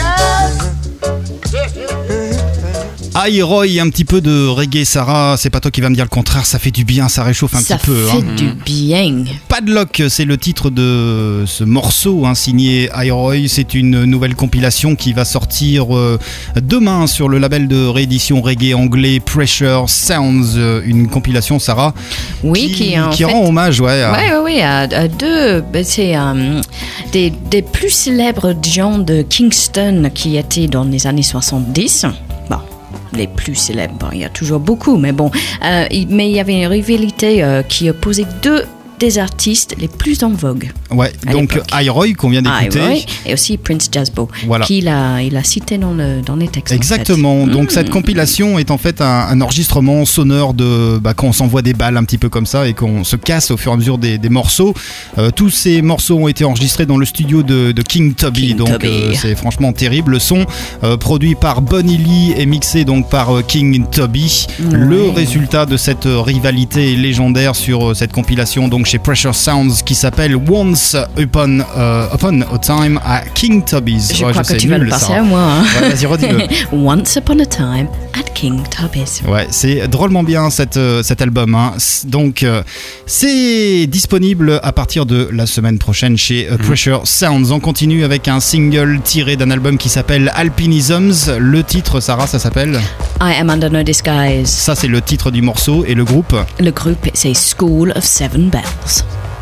Roy, un petit peu de reggae, Sarah. C'est pas toi qui va me dire le contraire, ça fait du bien, ça réchauffe un Ça petit peu. fait hein. du bien. Padlock, c'est le titre de ce morceau hein, signé Roy. C'est une nouvelle compilation qui va sortir euh, demain sur le label de réédition reggae anglais Pressure Sounds. Euh, Une compilation, Sarah, Oui, qui, en qui fait- rend hommage ouais, à- Ouais, à, à deux, ben, c'est euh, des, des plus célèbres gens de Kingston qui étaient dans les années 70. Les plus célèbres, il y a toujours beaucoup, mais bon. Euh, mais il y avait une rivalité euh, qui opposait deux des artistes les plus en vogue. Ouais, donc l'époque. Roy qu'on vient d'écouter. Et aussi Prince Jasbo, Voilà. qu'il a, il a cité dans, le, dans les textes. en fait. Exactement. Donc Mm. cette compilation est en fait un, un enregistrement sonore de bah, quand on s'envoie des balles un petit peu comme ça et qu'on se casse au fur et à mesure des, des morceaux. Euh, tous ces morceaux ont été enregistrés dans le studio de, de King Tubby. King donc euh, c'est franchement terrible. Le son euh, produit par Bonnie Lee et mixé donc par King Tubby. Ouais. Le résultat de cette rivalité légendaire sur cette compilation donc chez Pressure Sounds qui s'appelle Once Upon, euh, Upon a Time à King Tubby's. Je Ouais, crois sais, que tu vas le passer Sarah. à moi. hein. Ouais, vas-y, redis-le. Once upon a time at King Tubby's. Ouais, c'est drôlement bien cette, euh, cet album. hein. Donc, euh, c'est disponible à partir de la semaine prochaine chez euh, Pressure Sounds. On continue avec un single tiré d'un album qui s'appelle Alpinisms. Le titre, Sarah, ça s'appelle I am under no disguise. Ça, c'est le titre du morceau et le groupe. Le groupe, c'est School of Seven Bells. Awesome.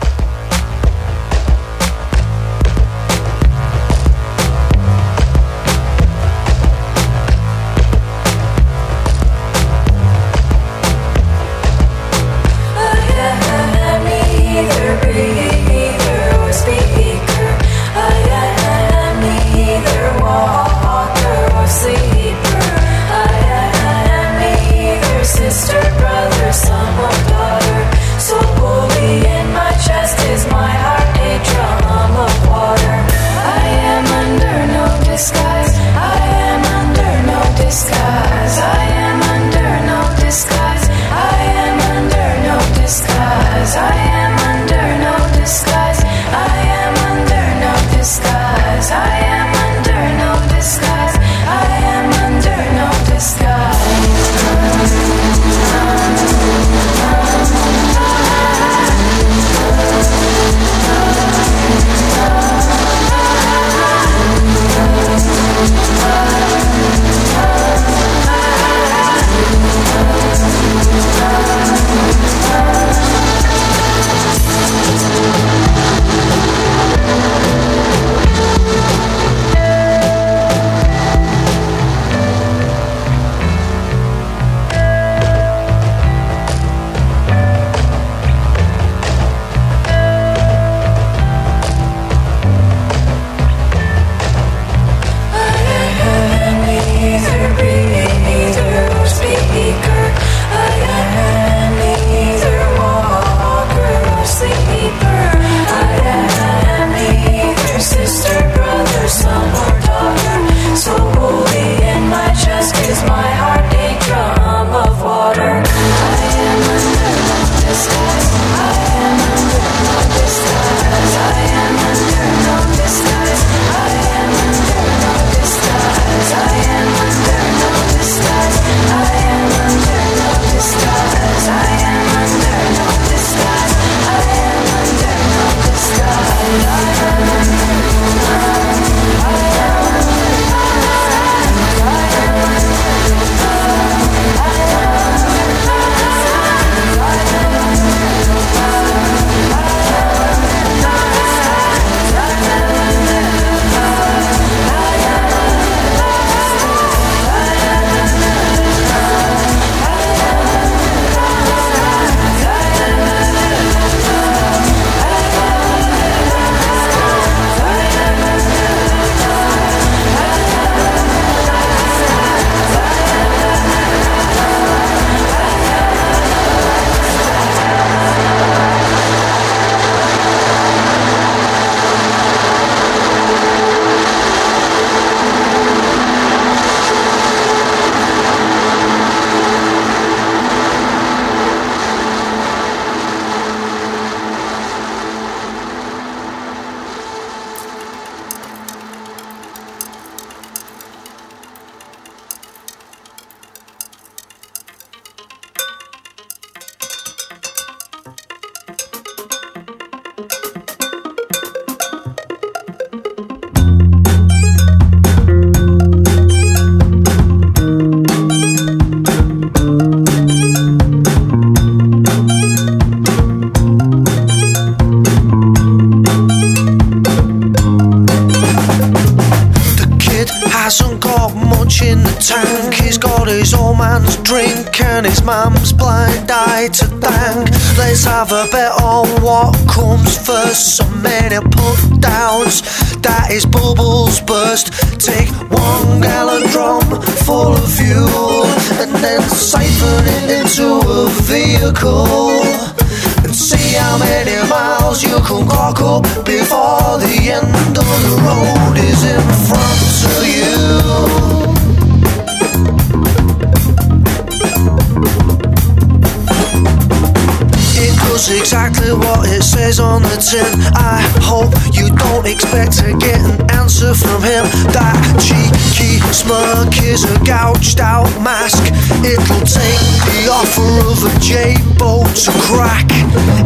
Jesus on the tin. I hope you don't expect to get an answer from him. That cheeky smirk is a gouged out mask. It'll take the offer of a J-boat to crack.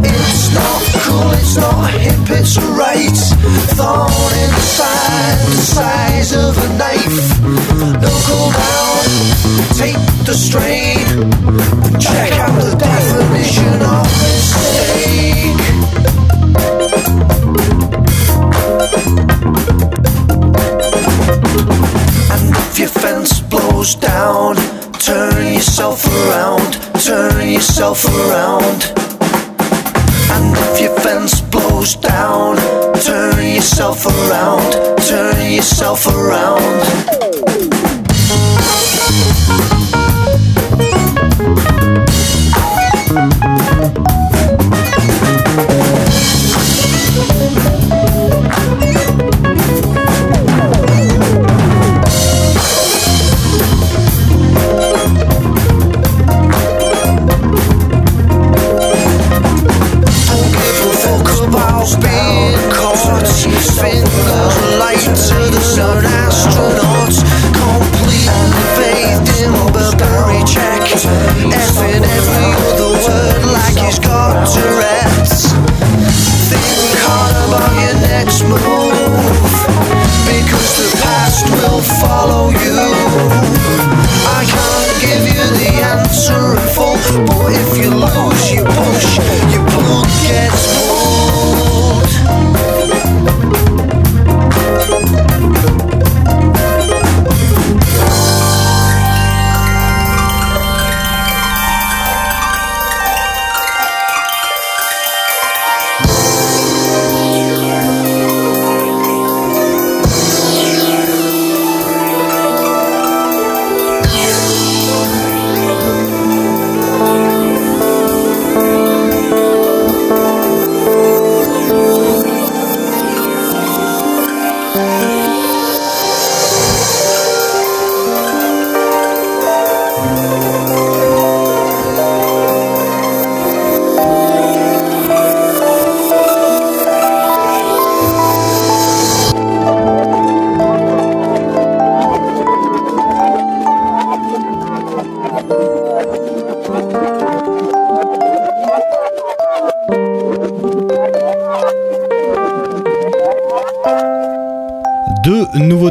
It's not cool, it's not hip, it's right. Thorn in the side, the size of a knife. Knuckle down, take the strain. Check out the definition of mistake. If your fence blows down, turn yourself around, turn yourself around. And if your fence blows down, turn yourself around, turn yourself around.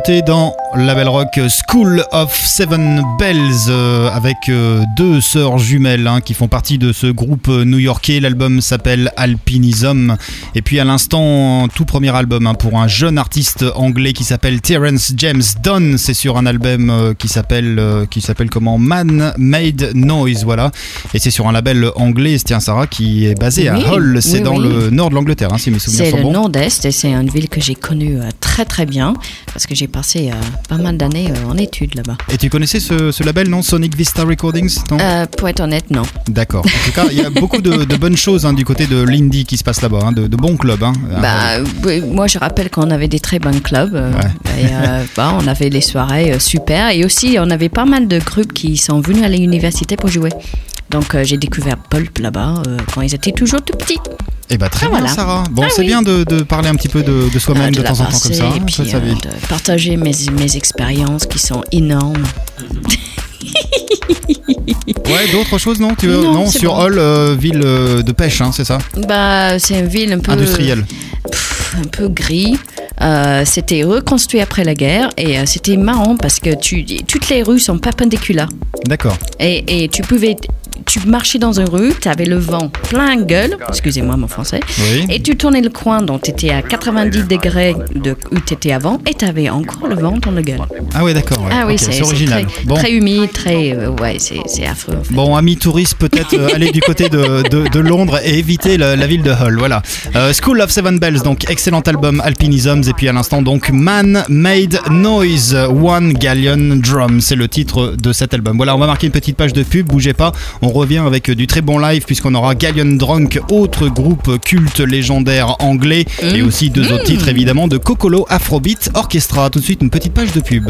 Dans Label Rock School of Seven Bells euh, avec euh, deux sœurs jumelles hein, qui font partie de ce groupe new-yorkais. L'album s'appelle Alpinism. Et puis à l'instant, tout premier album hein, pour un jeune artiste anglais qui s'appelle Terence James Dunn. C'est sur un album euh, qui s'appelle qui s'appelle comment? Man Made Noise. Voilà. Et c'est sur un label anglais, tiens Sarah, qui est basé Oui, à Hull. C'est oui, dans oui. le nord de l'Angleterre, hein, si mes souvenirs C'est sont le bons. nord-est et c'est une ville que j'ai connue très très bien parce que j'ai passé euh, pas mal d'années euh, en études là-bas. Et tu connaissais ce, ce label, non? Sonic Vista Recordings non? Euh, pour être honnête, non. D'accord. En tout cas, il y a beaucoup de, de bonnes choses hein, du côté de l'indie qui se passe là-bas, hein, de, de bons clubs. hein. Bah, oui, moi, je rappelle qu'on avait des très bons clubs. et, bah, on avait les soirées super. Et aussi, on avait pas mal de groupes qui sont venus à l'université pour jouer. Donc, j'ai découvert Pulp là-bas quand ils étaient toujours tout petits. Eh bah très Ah, bien, voilà. Sarah. Bon, Ah c'est oui. bien de, de parler un petit peu de, de soi-même Euh, de, temps en temps comme ça. Et hein, puis ça, euh, de partager mes, mes expériences qui sont énormes. Ouais, d'autres choses, non? Tu veux, Non, sur bon. Hull, euh, ville euh, de pêche, hein, c'est ça? Bah, c'est une ville un peu Industrielle. pff, un peu gris. Euh, c'était reconstruit après la guerre et euh, c'était marrant parce que tu, toutes les rues sont perpendiculaires D'accord. et, et tu pouvais tu marchais dans une rue, tu avais le vent plein gueule, excusez-moi mon français, Oui. et tu tournais le coin, donc tu étais à 90 degrés de où tu étais avant, et tu avais encore le vent dans le gueule. Ah ouais, d'accord. ouais. Ah oui, c'est original. Très, Bon. très humide, très. euh, ouais, c'est c'est affreux. en fait. Bon, amis touristes, peut-être euh, aller du côté de, de- de Londres et éviter la, la ville de Hull. Voilà. Euh, School of Seven Bells, donc excellent album Alpinisms. Et puis à l'instant, donc Man Made Noise, One Galleon Drum. C'est le titre de cet album. Voilà, on va marquer une petite page de pub. Bougez pas. On revient avec du très bon live puisqu'on aura Galleon Drunk, autre groupe culte légendaire anglais. Et aussi deux autres titres évidemment de Kokolo Afrobeat Orchestra. Tout de suite, une petite page de pub.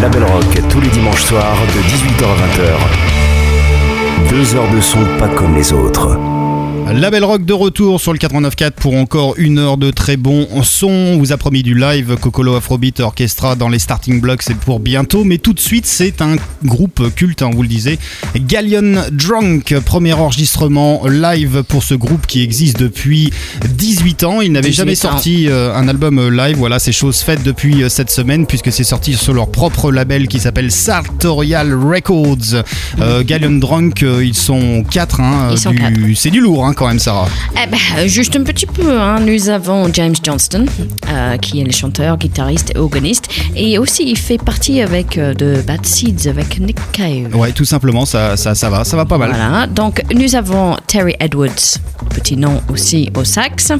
Label Rock tous les dimanches soirs de 18h à 20h. Deux heures de son pas comme les autres. La Belle Rock de retour sur le 89.4 pour encore une heure de très bon son. On vous a promis du live Kokolo Afrobeat Orchestra dans les starting blocks, c'est pour bientôt. Mais tout de suite, c'est un groupe culte, hein, on vous le disait. Galleon Drunk, premier enregistrement live pour ce groupe qui existe depuis 18 ans. Il n'avait 18 jamais sorti euh, un album euh, live. Voilà, c'est chose faite depuis euh, cette semaine puisque c'est sorti sur leur propre label qui s'appelle Sartorial Records. Euh, Galleon Drunk, ils sont quatre. hein. C'est du lourd hein, quand même, Sarah. Eh ben, juste un petit peu. hein. Nous avons James Johnston, euh, qui est le chanteur, guitariste et organiste. Et aussi, il fait partie avec euh, de Bad Seeds avec Nick Cave. Ouais, tout simplement, ça, ça, ça va, ça va pas mal. Voilà, donc nous avons Terry Edwards, petit nom aussi au sax,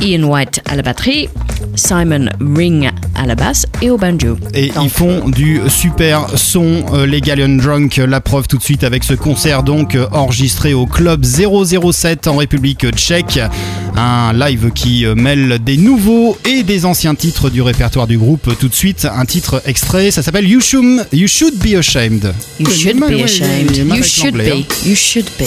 Ian White à la batterie, Simon Ring à la basse et au banjo. Et ils font du super son, euh, les Galleon Drunk. La preuve tout de suite avec ce concert donc euh, enregistré au club 007 en République tchèque. Un live qui euh, mêle des nouveaux et des anciens titres du répertoire du groupe. Tout de suite, un titre extrait, ça s'appelle you, Should- you Should Be Ashamed. You should be ashamed. You should be. hein. You should be.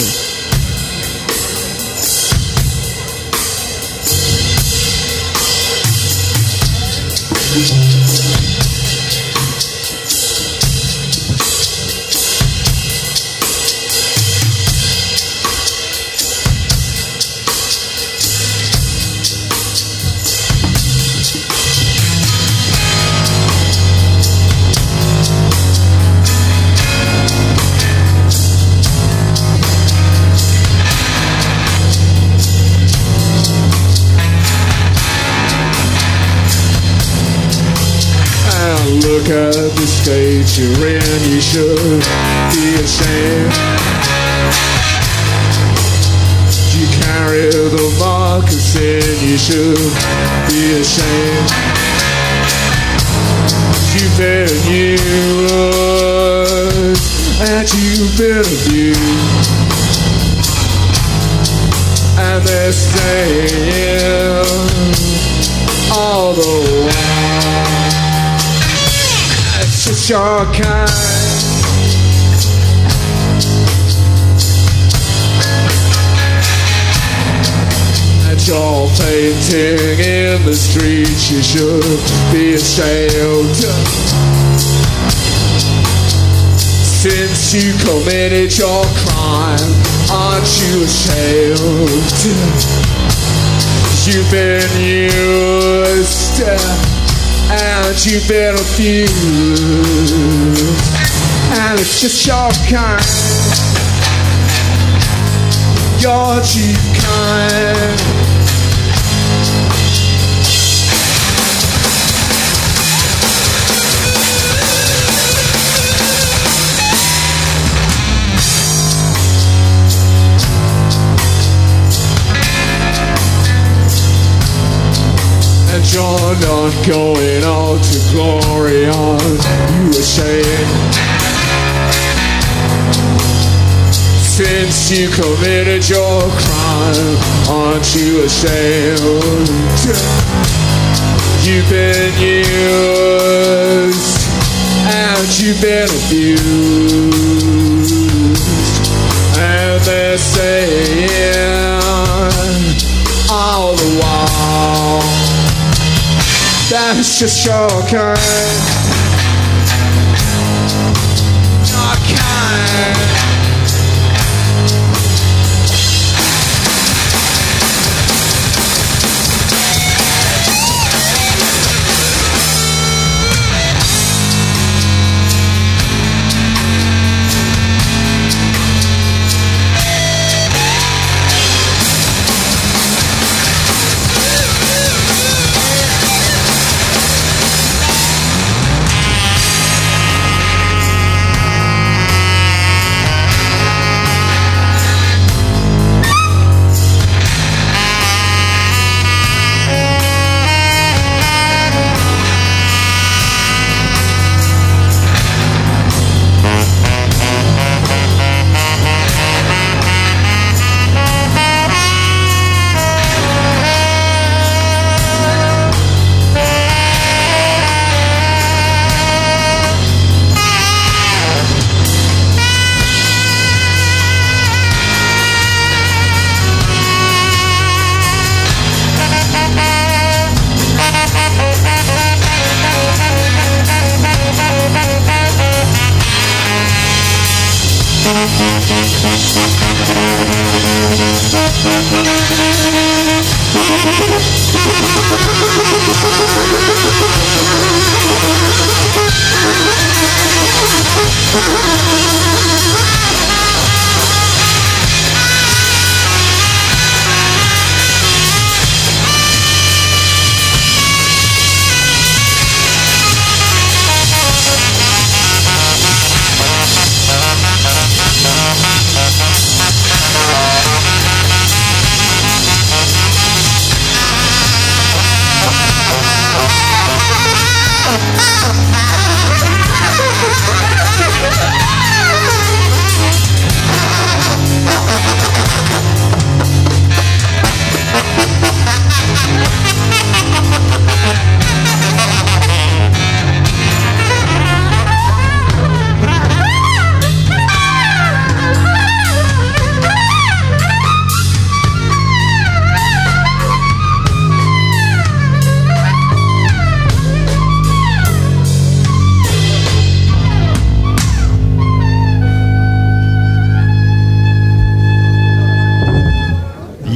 State you're in, you should be ashamed. You carry the mark of sin, you should be ashamed. You've been used and you've been abused. And they're saying all the while just your kind. You're painting in the streets, you should be ashamed. Since you committed your crime, aren't you ashamed? You've been used uh, and you've been abused, and it's just your kind, your cheap kind. You're not going on to glory on you ashamed? Since you committed your crime Aren't you ashamed? You've been used And you've been abused. And they're saying all the while that's just your kind.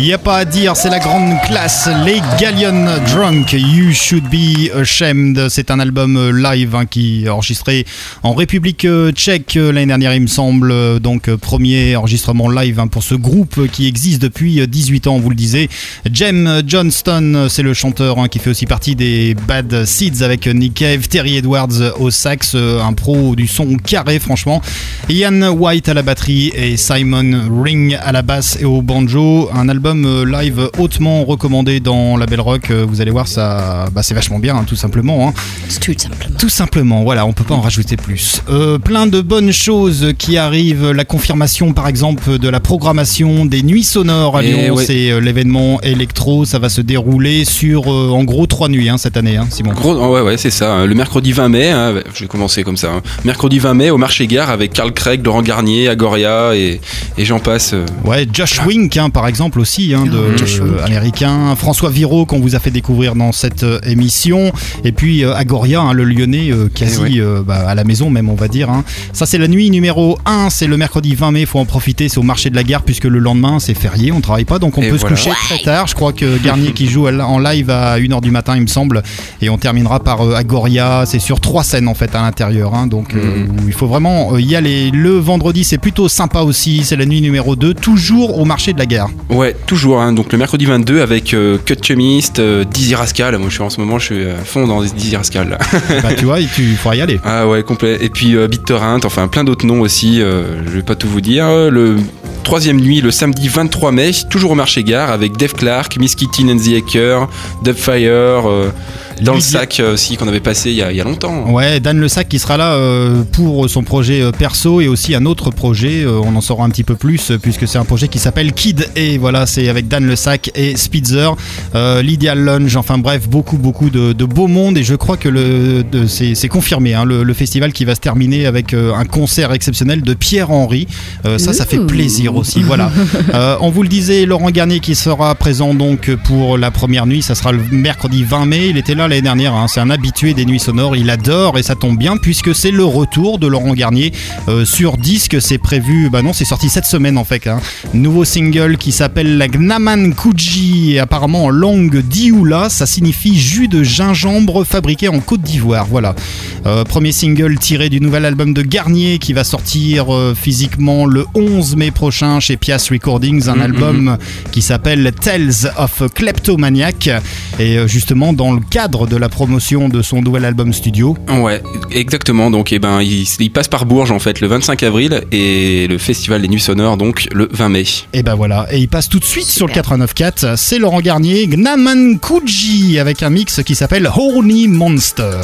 Y a pas à dire, c'est la grande classe. Les Galleon Drunk, You Should Be Ashamed. C'est un album euh, live hein, qui est enregistré en République euh, tchèque euh, l'année dernière, il me semble. Donc, premier enregistrement live hein, pour ce groupe qui existe depuis euh, 18 ans, vous le disait. Jem Johnston, c'est le chanteur hein, qui fait aussi partie des Bad Seeds avec Nick Cave, Terry Edwards au sax, un pro du son carré, franchement. Ian White à la batterie et Simon Ring à la basse et au banjo. Un album euh, live hautement recommandé dans la Belle Rock. Euh, Vous allez voir, ça, bah, c'est vachement bien, hein, tout simplement. hein. Tout simplement. Tout simplement, voilà, on peut pas en rajouter plus. Euh, plein de bonnes choses qui arrivent. La confirmation, par exemple, de la programmation des nuits sonores à Et Lyon. ouais. C'est euh, l'événement électro. Ça va se dérouler sur, euh, en gros, trois nuits hein, cette année, hein, Simon. Gros, oh, ouais, ouais, c'est ça. Le mercredi 20 mai, hein, je vais commencer comme ça. hein. Mercredi 20 mai au marché gare avec Carl Craig, Laurent Garnier, Agoria et, et j'en passe. euh. Ouais, Josh Wink, hein, par exemple, aussi, hein, de, euh, américain. François Viro, qu'on vous a fait découvrir dans cette euh, émission. Et puis euh, Agoria, hein, le lyonnais, euh, quasi Eh ouais. bah, à la maison, même, on va dire. hein. Ça, c'est la nuit numéro 1. C'est le mercredi 20 mai. faut en profiter. C'est au marché de la gare, puisque le lendemain, c'est férié. On travaille pas. Donc, on Et peut voilà. se coucher très tard. Je crois que Garnier qui joue en live à 1h du matin, il me semble. Et on terminera par Agoria. C'est sur trois scènes, en fait, à l'intérieur. donc, euh, où il faut vraiment y aller. Le vendredi, c'est plutôt sympa aussi. C'est la nuit numéro 2. Toujours au marché de la gare. Ouais, toujours. hein. Donc le mercredi 22 avec euh, Cut Chemist, euh, Dizzy Rascal. Moi, je suis en ce moment, je suis à fond dans Dizzy Rascal. là. bah, tu vois, tu faudra y aller. Ah ouais, complet. Et puis euh, BitTorrent, enfin plein d'autres noms aussi. euh, je vais pas tout vous dire. Le troisième nuit, le samedi 23 mai, toujours au marché gare avec Dave Clark, Miss Kitty, and the Hacker, Dubfire, dans le sac euh, aussi qu'on avait passé il y a, il y a longtemps. Ouais, Dan Le Sac qui sera là euh, pour son projet euh, perso et aussi un autre projet. on en saura un petit peu plus puisque c'est un projet qui s'appelle Kid et voilà, c'est avec Dan Le Sac et Spitzer, euh, Lydia Lunge. Enfin bref, beaucoup beaucoup de, de beau monde et je crois que c'est confirmé hein, le, le festival qui va se terminer avec un concert exceptionnel de Pierre Henry. Euh, ça, ça fait plaisir aussi. Voilà. Euh, on vous le disait, Laurent Garnier qui sera présent donc pour la première nuit. Ça sera le mercredi 20 mai. Il était là l'année dernière. hein. C'est un habitué des nuits sonores. Il adore et ça tombe bien puisque c'est le retour de Laurent Garnier euh, sur disque. C'est prévu. Bah non, c'est sorti cette semaine en fait. hein. Nouveau single qui s'appelle la Gnaman Kuji et apparemment en langue dioula. Ça signifie jus de gingembre fabriqué en Côte d'Ivoire. Voilà. Euh, premier single tiré du nouvel album de Garnier qui va sortir euh, physiquement le 11 mai prochain chez Pias Recordings, un Mhm, album qui s'appelle Tales of Kleptomaniac et justement dans le cadre de la promotion de son nouvel album studio. Ouais, exactement. Donc, eh ben, il, il passe par Bourges en fait le 25 avril et le festival des Nuits Sonores donc le 20 mai. Et ben voilà, et il passe tout de suite sur le 89.4, c'est Laurent Garnier, Gnaman Kuji avec un mix qui s'appelle Horny Monster.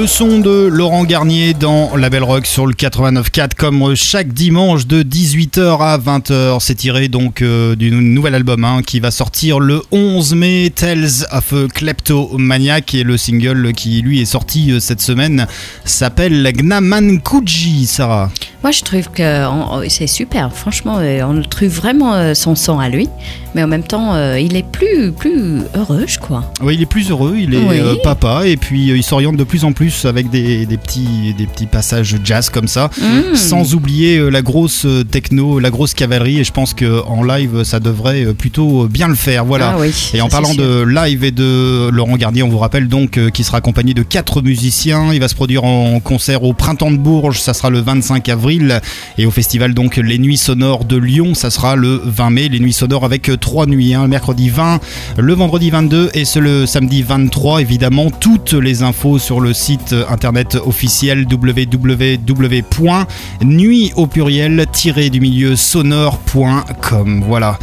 Le son de Laurent Garnier dans La Belle Rock sur le 89.4 comme chaque dimanche de 18h à 20h. C'est tiré donc euh, du nouvel album hein, qui va sortir le 11 mai, Tales of a Kleptomaniac et le single qui lui est sorti euh, cette semaine s'appelle Gnaman Kuji, Sarah. Moi, je trouve que on- c'est super. Franchement, euh, on trouve vraiment euh, son son à lui. Mais en même temps, euh, il est plus, plus heureux, je crois. Oui, il est plus heureux, il est Oui. euh, papa et puis euh, il s'oriente de plus en plus avec des, des petits, des petits passages jazz comme ça, Mm. sans oublier euh, la grosse euh, techno, la grosse cavalerie et je pense qu'en live ça devrait euh, plutôt bien le faire. Voilà. Ah oui, et en parlant de live et de Laurent Garnier, on vous rappelle donc qu'il sera accompagné de quatre musiciens. Il va se produire en concert au Printemps de Bourges, ça sera le 25 avril et au festival donc Les Nuits Sonores de Lyon, ça sera le 20 mai. Les Nuits Sonores avec trois nuits, hein, le mercredi 20, le vendredi 22 et ce le samedi 23. Évidemment, toutes les infos sur le site internet officiel www.nuit au pluriel du milieu sonore.com. Voilà.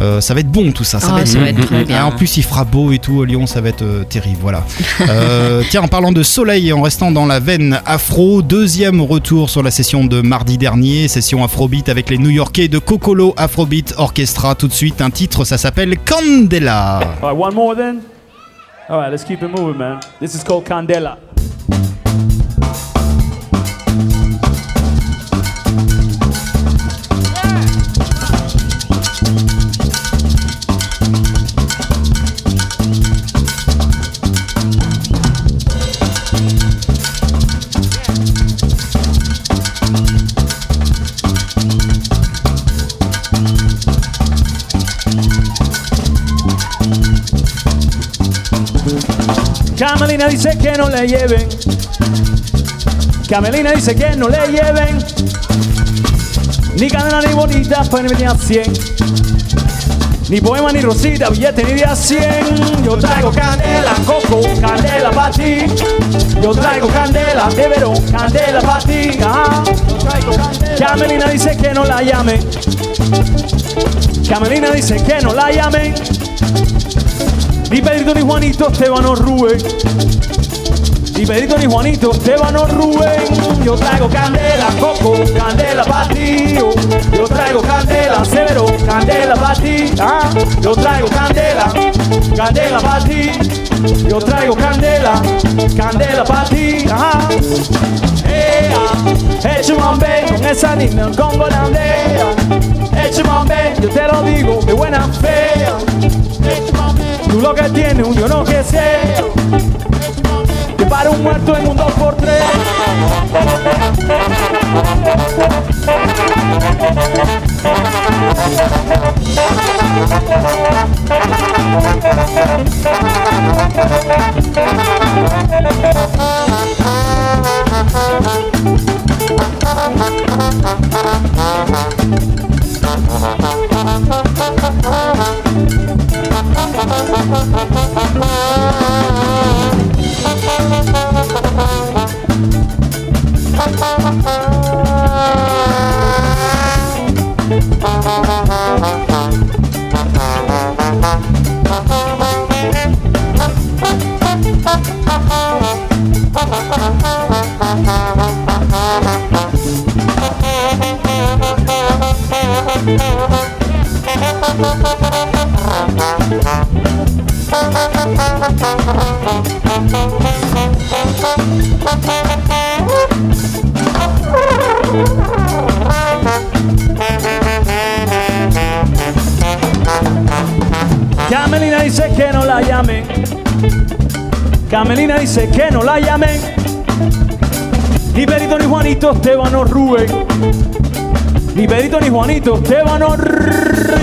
Euh, ça va être bon tout ça. Ça Ah, va être, ça va être très bien. En plus, il fera beau et tout. Lyon, ça va être euh, terrible. Voilà. Euh, tiens, en parlant de soleil et en restant dans la veine afro, deuxième retour sur la session de mardi dernier, session afrobeat avec les New-Yorkais de Cocolo Afrobeat Orchestra. Tout de suite, un titre, ça s'appelle Candela. All right, one more then. All right, let's keep it moving, man. This is called Candela. Camelina dice que no le lleven. Camelina dice que no le lleven. Ni cadena ni bonita, pues ni venía a 100. Ni poema, ni rosita, billete, ni de a 100. Yo traigo candela, coco, candela para ti. Yo traigo candela, de verón, candela para ti. Ajá. Camelina dice que no la llame. Camelina dice que no la llamen. Ni Pedrito ni Juanito, Esteban o Rubén. Ni Pedrito ni Juanito, Esteban o Rubén. Yo traigo candela, coco, candela para ti. Yo traigo candela, severo, candela para ti. Yo traigo candela, candela para ti. Yo traigo candela, candela para ti. Ajá. Ea, Eche mambe con esa niña con andea. Eche mambe, yo te lo digo, de buena fea. Tú lo que tienes, un yo no que. Que para un muerto en un Ha ha ha! Camelina dice que no la llamen. Camelina dice que no la llamen. Ni Pedrito ni Juanito, Esteban o Rubén. Ni Pedrito ni Juanito, Esteban.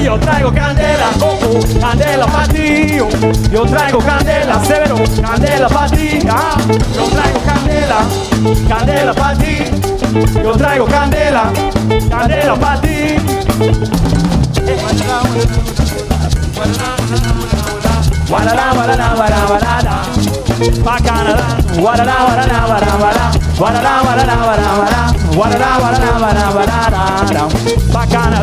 Yo traigo candela, coco, candela para ti. oh. Yo traigo candela, severo, candela para ti. Ah, yo traigo candela, candela para ti. Yo traigo candela, candela para ti. pakana wada da wada da wada wada wada da wada da wada wada wada da wada da wada da wada da pakana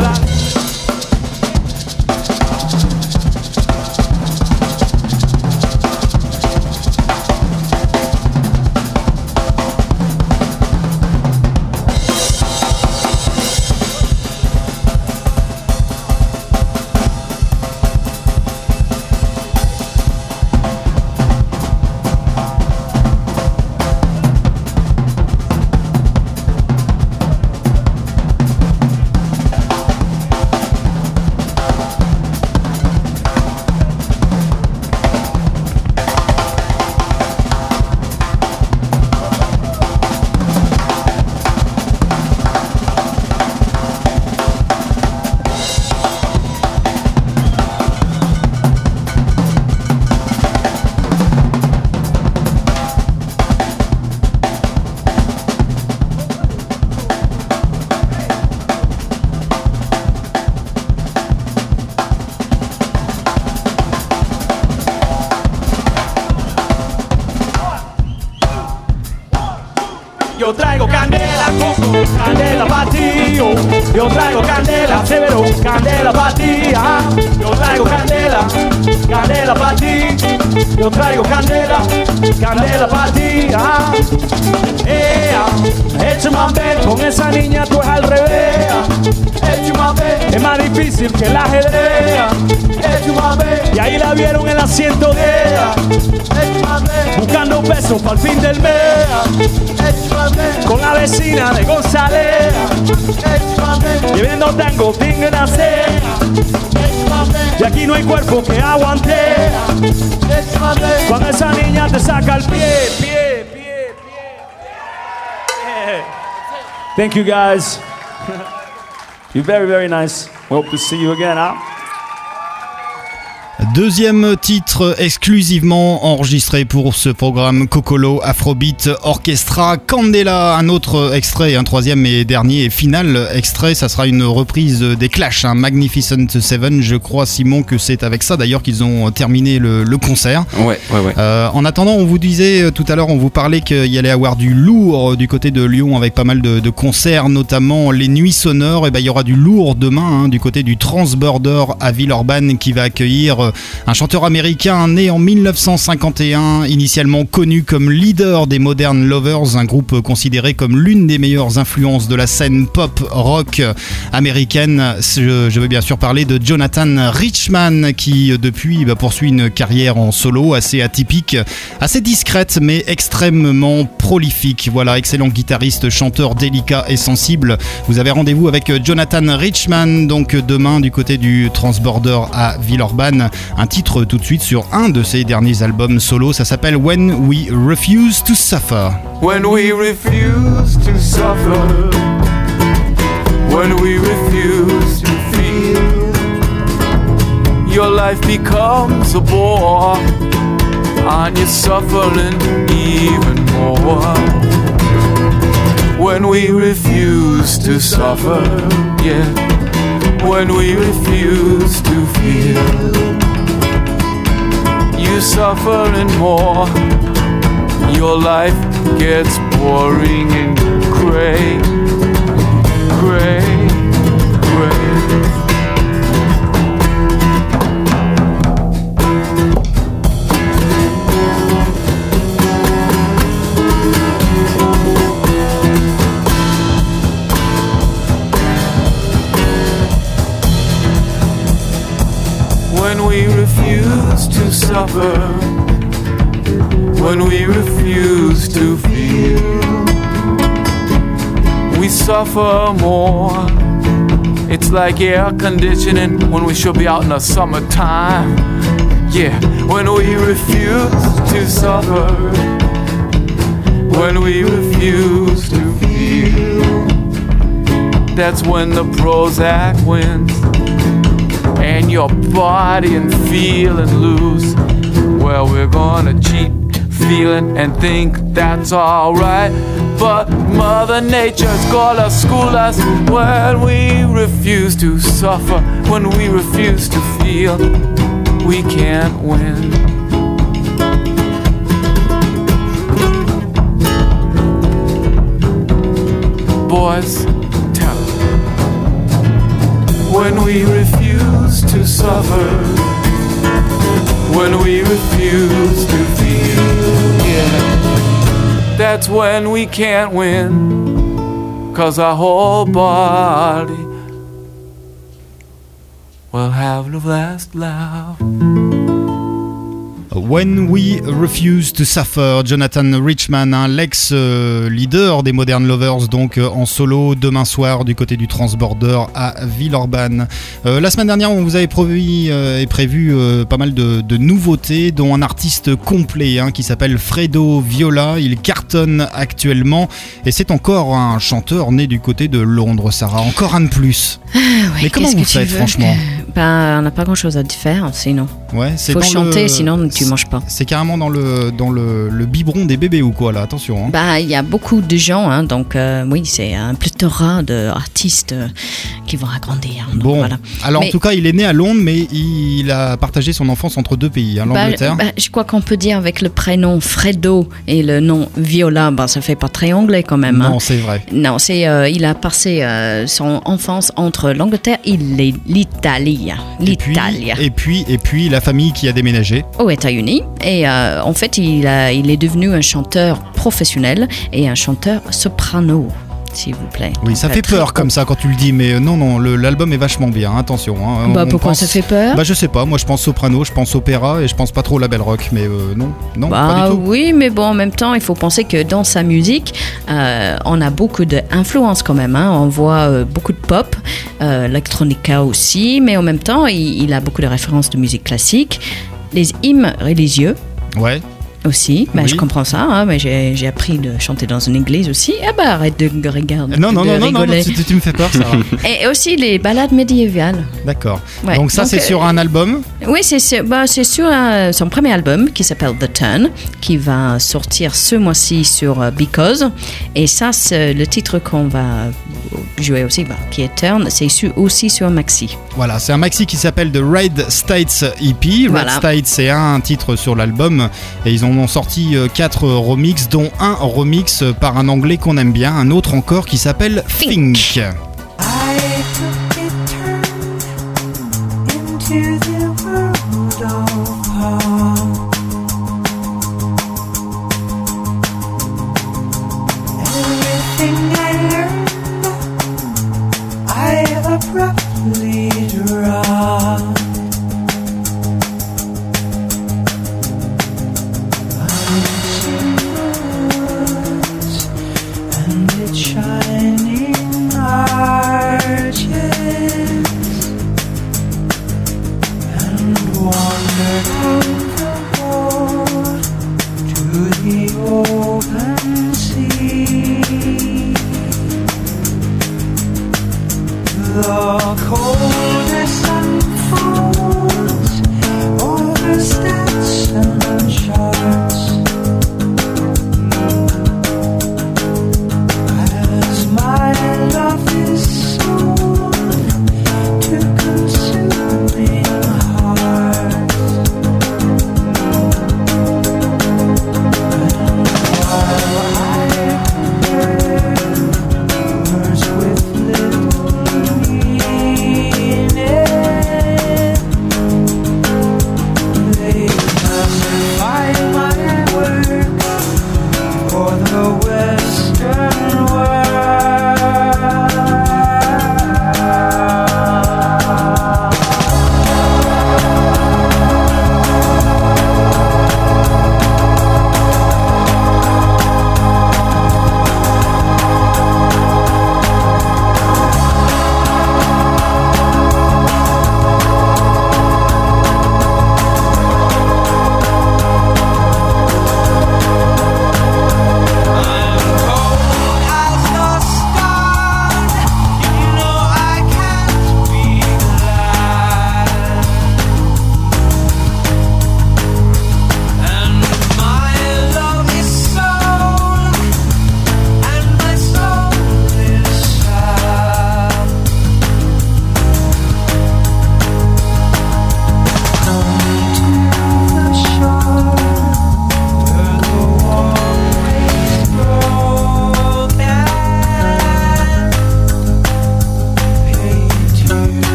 Thank you guys. You're very, very nice. We hope to see you again, huh? Deuxième titre exclusivement enregistré pour ce programme Cocolo Afrobeat Orchestra Candela. Un autre extrait, un troisième et dernier et final extrait, ça sera une reprise des Clash, un Magnificent Seven. Je crois, Simon, que c'est avec ça d'ailleurs qu'ils ont terminé le, le concert. Ouais, ouais, ouais. Euh, en attendant, on vous disait euh, tout à l'heure, on vous parlait qu'il y allait avoir du lourd euh, du côté de Lyon avec pas mal de, de concerts, notamment les Nuits Sonores. Et ben il y aura du lourd demain hein, du côté du Transborder à Villeurbanne qui va accueillir un chanteur américain né en 1951, initialement connu comme leader des Modern Lovers, un groupe considéré comme l'une des meilleures influences de la scène pop rock américaine. Je, veux bien sûr parler de Jonathan Richman qui depuis bah, poursuit une carrière en solo assez atypique, assez discrète mais extrêmement prolifique. Voilà, excellent guitariste, chanteur délicat et sensible. Vous avez rendez-vous avec Jonathan Richman donc demain du côté du Transborder à Villeurbanne. Un titre tout de suite sur un de ses derniers albums solo, ça s'appelle When We Refuse to Suffer. When we refuse to suffer, when we refuse to feel, your life becomes a bore, and you're suffering even more. When we refuse to suffer, yeah, when we refuse to feel, you suffering more your life gets boring and gray, gray, gray. Suffer when we refuse to feel. We suffer more. It's like air conditioning when we should be out in the summertime. Yeah, when we refuse to suffer, when we refuse to feel. That's when the Prozac wins and your body and feeling loose. Well, we're gonna cheat feeling and think that's alright. But Mother Nature's gonna school us when we refuse to suffer, when we refuse to feel. We can't win. Boys, tell 'em. When we refuse to suffer when we refuse to feel. Yeah, that's when we can't win. Cause our whole body will have the last laugh. When We Refuse to Suffer, Jonathan Richman, hein, l'ex-leader des Modern Lovers, donc euh, en solo demain soir du côté du Transborder à Villeurbanne. Euh, la semaine dernière, on vous avait promis euh, et prévu pas mal de, de nouveautés, dont un artiste complet hein, qui s'appelle Fredo Viola. Il cartonne actuellement et c'est encore un chanteur né du côté de Londres, Sarah. Encore un de plus. Mais comment vous faites, franchement? que- Ben, on n'a pas grand-chose à faire, sinon. Ouais, c'est Faut chanter, le- sinon tu manges pas. C'est carrément dans le dans le, le biberon des bébés ou quoi là, attention. hein. Bah, il y a beaucoup de gens, hein, donc euh, oui, c'est un pléthora d'artistes euh, qui vont agrandir. Bon, voilà. alors Mais- en tout cas, il est né à Londres, mais il a partagé son enfance entre deux pays, hein, Bah, l'Angleterre. bah, je crois qu'on peut dire avec le prénom Fredo et le nom Viola, bah, ça fait pas très anglais quand même. non, c'est vrai. Non, c'est euh, il a passé son enfance entre l'Angleterre et les- l'Italie. L'Italie. Et puis, et puis la famille qui a déménagé. Aux États-Unis. Et euh, en fait, il, a, il est devenu un chanteur professionnel et un chanteur soprano, s'il vous plaît. Oui, ça fait peur comme ça quand tu le dis, mais euh, non, non, le- l'album est vachement bien, attention. hein. Bah, On pourquoi pense- ça fait peur Bah je sais pas, moi je pense soprano, je pense opéra et je pense pas trop label rock, mais euh, non, non, pas Bah du tout. oui, mais bon, en même temps, il faut penser que dans sa musique, euh, on a beaucoup d'influences quand même. hein. On voit euh, beaucoup de pop, euh, electronica aussi, mais en même temps, il, il a beaucoup de références de musique classique, les hymnes religieux Ouais. Aussi. Bah, Oui. Je comprends ça, hein, mais j'ai j'ai appris de chanter dans une église aussi. Ah bah arrête de regarder. Non, non, de non, non, non, tu, tu me fais peur, ça. Et aussi les ballades médiévales. D'accord. Ouais, Donc ça c'est euh, sur un album. Oui, c'est sur, bah, c'est sur euh, son premier album qui s'appelle The Turn, qui va sortir ce mois-ci sur euh, Because. Et ça, c'est le titre qu'on va jouer aussi, bah, qui est Turn, c'est su- aussi sur Maxi. Voilà, c'est un maxi qui s'appelle The Red States EP. Red Voilà. States, c'est un titre sur l'album et ils en ont sorti euh, quatre remixes, dont un remix par un anglais qu'on aime bien, un autre encore qui s'appelle Think. into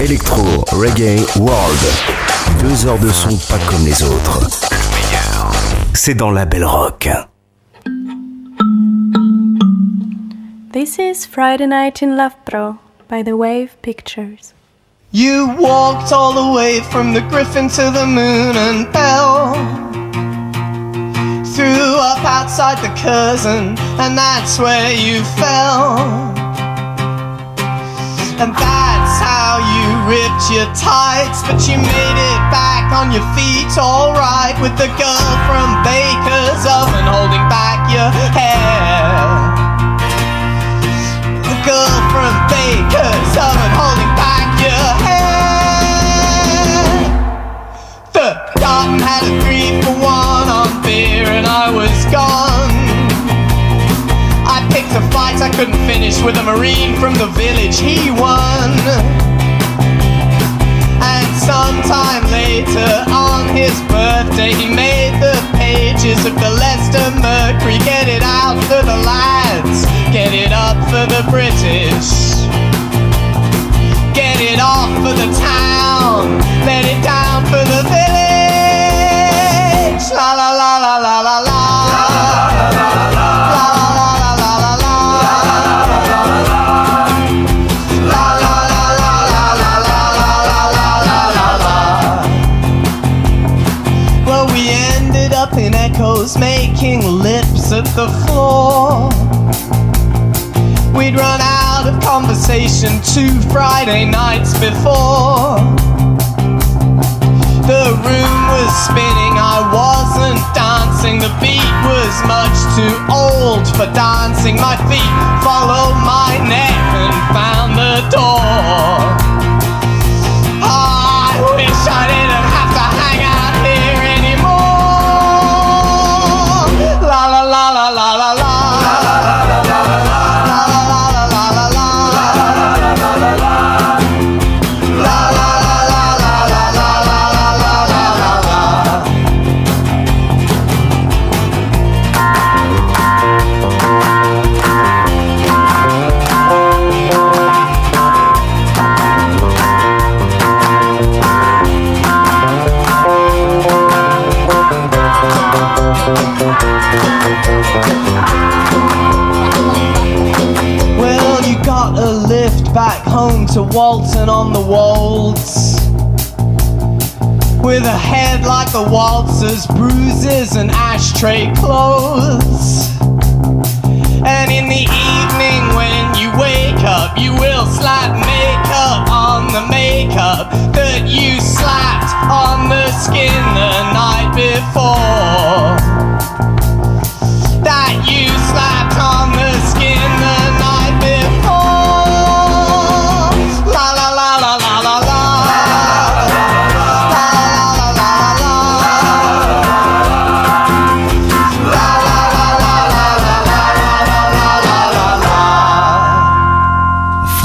électro, reggae, world. Deux heures de son pas comme les autres. Le meilleur. C'est dans la belle rock. This is Friday Night in Love Pro by the Wave Pictures. You walked all the way from the Griffin to the moon and fell. Threw up outside the cousin, and that's where you fell. And that's how you ripped your tights, but you made it back on your feet alright with the girl from Baker's Oven holding back your hair. The girl from Baker's Oven holding back your hair. The garden had a three for one on beer, and I was gone. I picked a fight I couldn't finish with a marine from the village. He won. Sometime later on his birthday, he made the pages of the Leicester Mercury. Get it out for the lads, get it up for the British. Get it off for the town, let it down for the village. La la la la la la the floor. We'd run out of conversation two Friday nights before. The room was spinning, I wasn't dancing. The beat was much too old for dancing. My feet followed my neck and found the door. To on the Wolds. With a head like a waltzer's, bruises and ashtray clothes. And in the evening when you wake up, you will slap makeup on the makeup that you slapped on the skin the night before.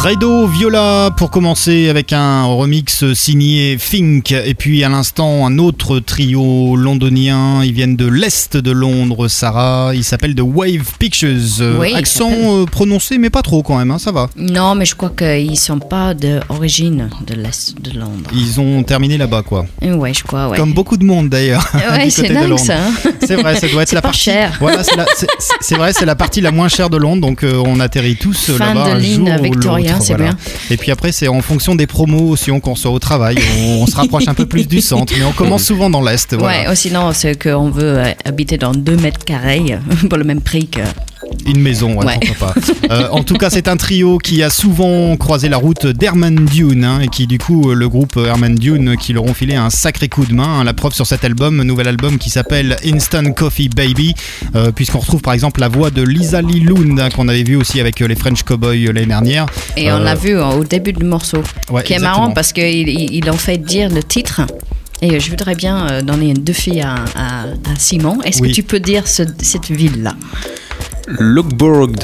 Fredo Viola pour commencer avec un remix signé Fink et puis à l'instant un autre trio londonien. Ils viennent de l'est de Londres, Sarah. Ils s'appellent The Wave Pictures. Euh, Oui, Accent euh, prononcé mais pas trop quand même, hein, ça va. Non, mais je crois qu'ils sont pas d'origine de l'Est de Londres. Ils ont terminé là-bas quoi. Euh, Ouais, je crois, ouais. Comme beaucoup de monde d'ailleurs. Ouais, c'est dingue, ça, hein. C'est vrai, ça doit être la pas partie. cher. Voilà, c'est vrai, c'est la partie la moins chère de Londres, donc euh, on atterrit tous euh, Fin là-bas. de ligne Victoria, l'autre, c'est bien. Et puis après, c'est en fonction des promotions qu'on reçoit au travail. On, on se rapproche un peu plus du centre, mais on commence souvent dans l'est. Voilà. Ouais, ou sinon, c'est qu'on veut euh, habiter dans 2 mètres carrés euh, pour le même prix que. Une maison, ouais, Ouais. pourquoi pas. Euh, en tout cas, c'est un trio qui a souvent croisé la route d'Herman Dune, hein, et qui, du coup, euh, le groupe Herman Dune, qui leur ont filé un sacré coup de main. hein. la preuve sur cet album, nouvel album qui s'appelle Instant Coffee Baby, euh, puisqu'on retrouve par exemple la voix de Lisa Lee hein, qu'on avait vu aussi avec les French Cowboys l'année dernière. Et on l'a vu au début du morceau. Ouais, qui est exactement. marrant parce qu'ils ils, ont fait dire le titre. Et je voudrais bien donner une défi à, à, à Simon. Est-ce Oui. que tu peux dire ce- cette ville-là? Lockborg.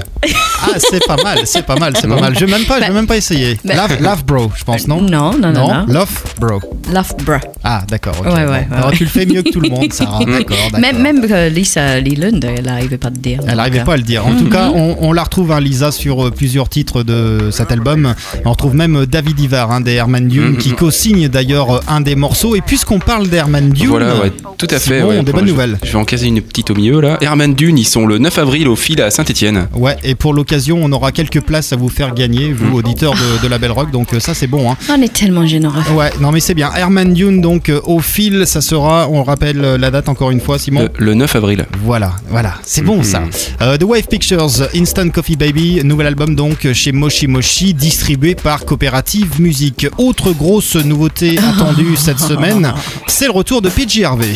Ah, c'est pas mal, c'est pas mal, c'est pas mal. Je vais même pas, je vais même pas essayer. Bah- Love, Love Bro, je pense, non? Non, non, non, non? Love Bro. Loughborough. Ah, d'accord. ok. Ouais, ouais, Bon. ouais, Alors, ouais. tu le fais mieux que tout le monde, Sarah. D'accord, d'accord. Même, même que Lisa Leland, elle n'arrivait pas à te dire. Elle n'arrivait pas à le dire. En tout cas, on, on la retrouve, hein, Lisa, sur euh, plusieurs titres de cet album. On retrouve même euh, David Ivar, hein, des Herman Dune, Mhm. qui co-signe d'ailleurs euh, un des morceaux. Et puisqu'on parle d'Herman Dune, Voilà, ouais, tout à fait. Simon, ouais. des Bon, bonnes je- nouvelles. Je vais en caser une petite au milieu là. Herman Dune, ils sont le 9 avril au à Saint-Etienne. Ouais, et pour l'occasion, on aura quelques places à vous faire gagner, vous, auditeurs de, de la Belle Rock, donc euh, ça c'est bon. Hein. On est tellement généreux. Ouais, non mais c'est bien. Herman Dune, donc euh, au fil, ça sera, on rappelle euh, la date encore une fois, Simon Le, le 9 avril. Voilà, voilà, c'est bon ça. Euh, The Wave Pictures, Instant Coffee Baby, nouvel album donc chez Moshi Moshi, distribué par Coopérative Musique. Autre grosse nouveauté attendue cette semaine, c'est le retour de PJ Harvey.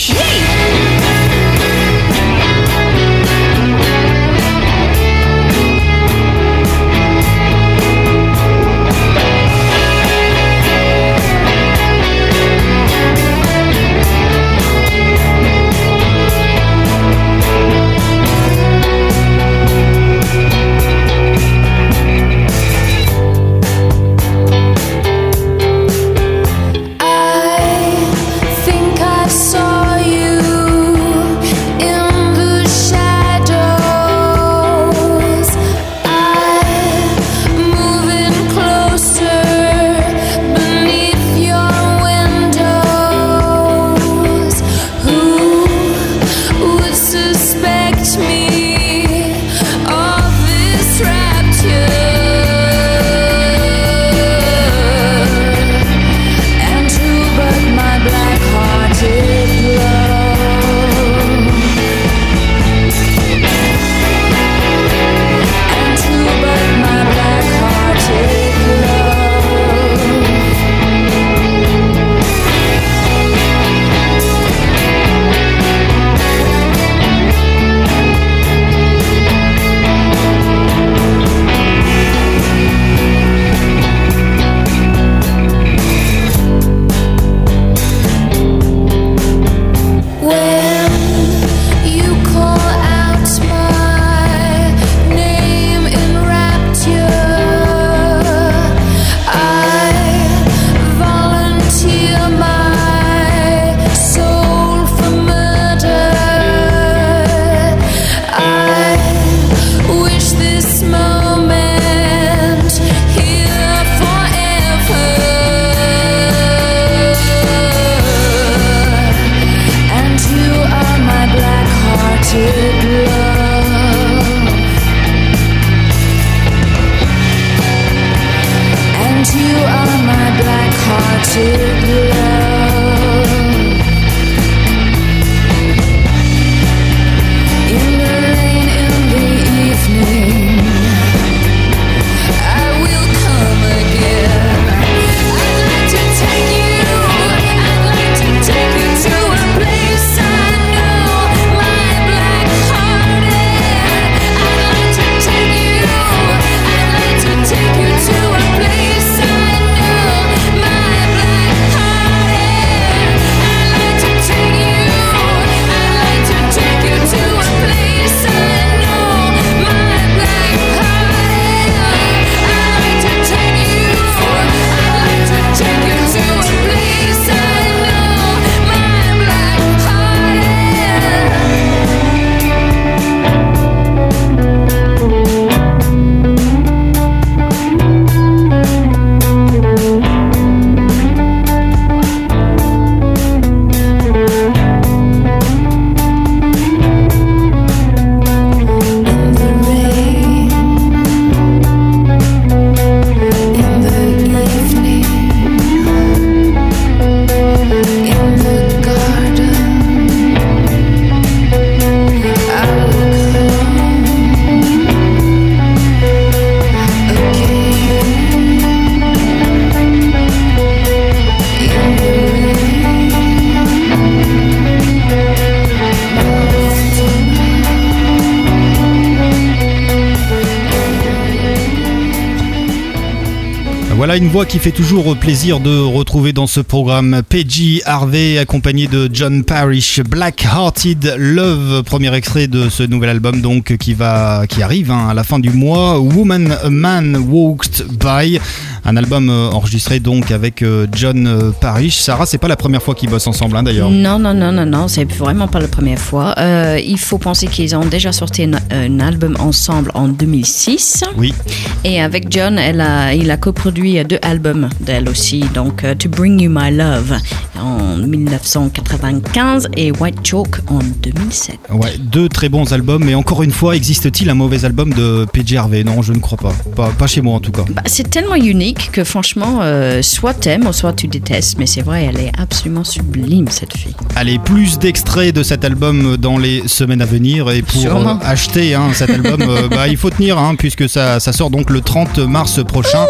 Fait toujours plaisir de retrouver dans ce programme. Peggy Harvey accompagné de John Parrish, Black Hearted Love, premier extrait de ce nouvel album donc qui va qui arrive hein, à la fin du mois. Woman a Man Walked By, Un album euh, enregistré donc avec euh, John euh, Parrish. Sarah, c'est pas la première fois qu'ils bossent ensemble hein, d'ailleurs. Non, non, non, non, non, c'est vraiment pas la première fois. Euh, il faut penser qu'ils ont déjà sorti un, un album ensemble en 2006. Oui. Et avec John, elle a, il a coproduit deux albums d'elle aussi. Donc, euh, To Bring You My Love en 1995 et White Chalk en 2007. Ouais, deux très bons albums, mais encore une fois, existe-t-il un mauvais album de PJ Harvey? Non, je ne crois pas. pas. pas chez moi en tout cas. Bah, c'est tellement unique que franchement, euh, soit t'aimes ou soit tu détestes. Mais c'est vrai, elle est absolument sublime, cette fille. Allez, plus d'extraits de cet album dans les semaines à venir. Et pour euh, acheter hein, cet album, euh, bah, il faut tenir, hein, puisque ça, ça sort donc le 30 mars prochain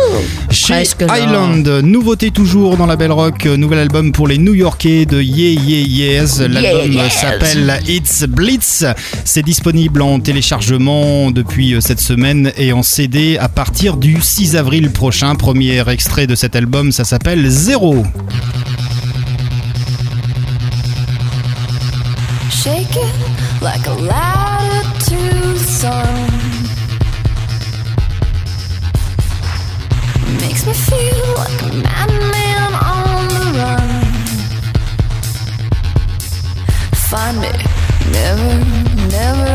chez presque là. Island. Nouveauté toujours dans la Belle Rock, euh, nouvel album pour les New Yorkais de Yeah Yeah Yes. L'album Yeah Yes. s'appelle It's Blitz. C'est disponible en téléchargement depuis cette semaine et en CD à partir du 6 avril prochain. Premier extrait de cet album, ça s'appelle Zéro. Shake it like a ladder to the sun. Makes me feel like a madman on the run. Find me, never, never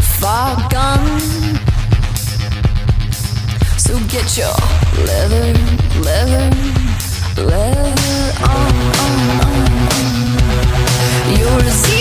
far gone. So get your leather, leather, leather on, on, on. You're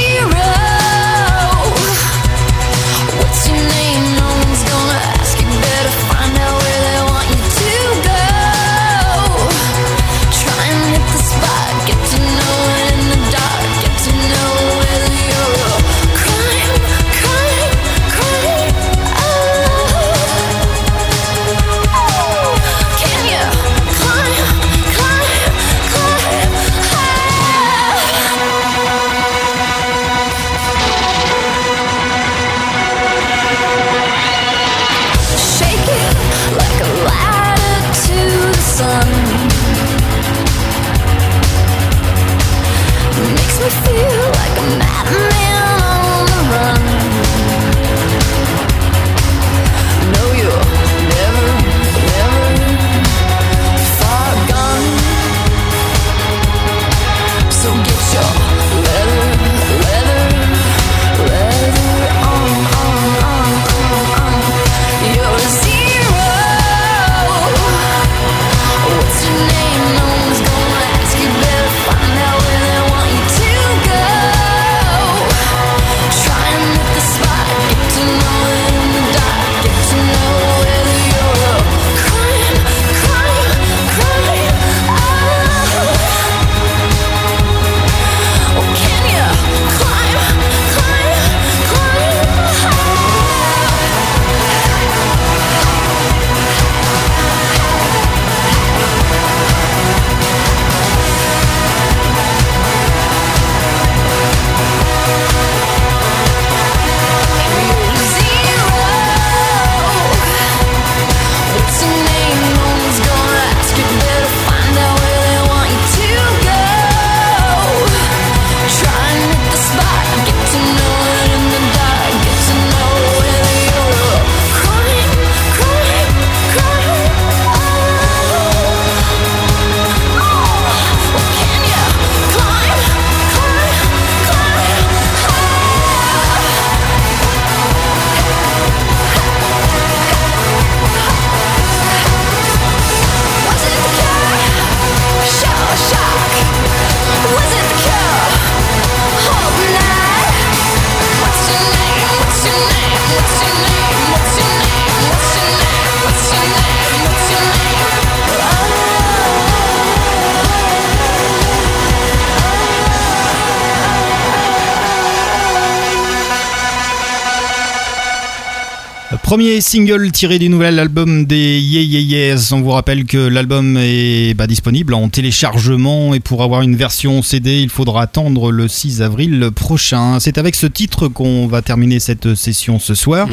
Premier single tiré du nouvel album des Yeah Yeah Yeahs. On vous rappelle que l'album est bah, disponible en téléchargement et pour avoir une version CD, il faudra attendre le 6 avril prochain. C'est avec ce titre qu'on va terminer cette session ce soir.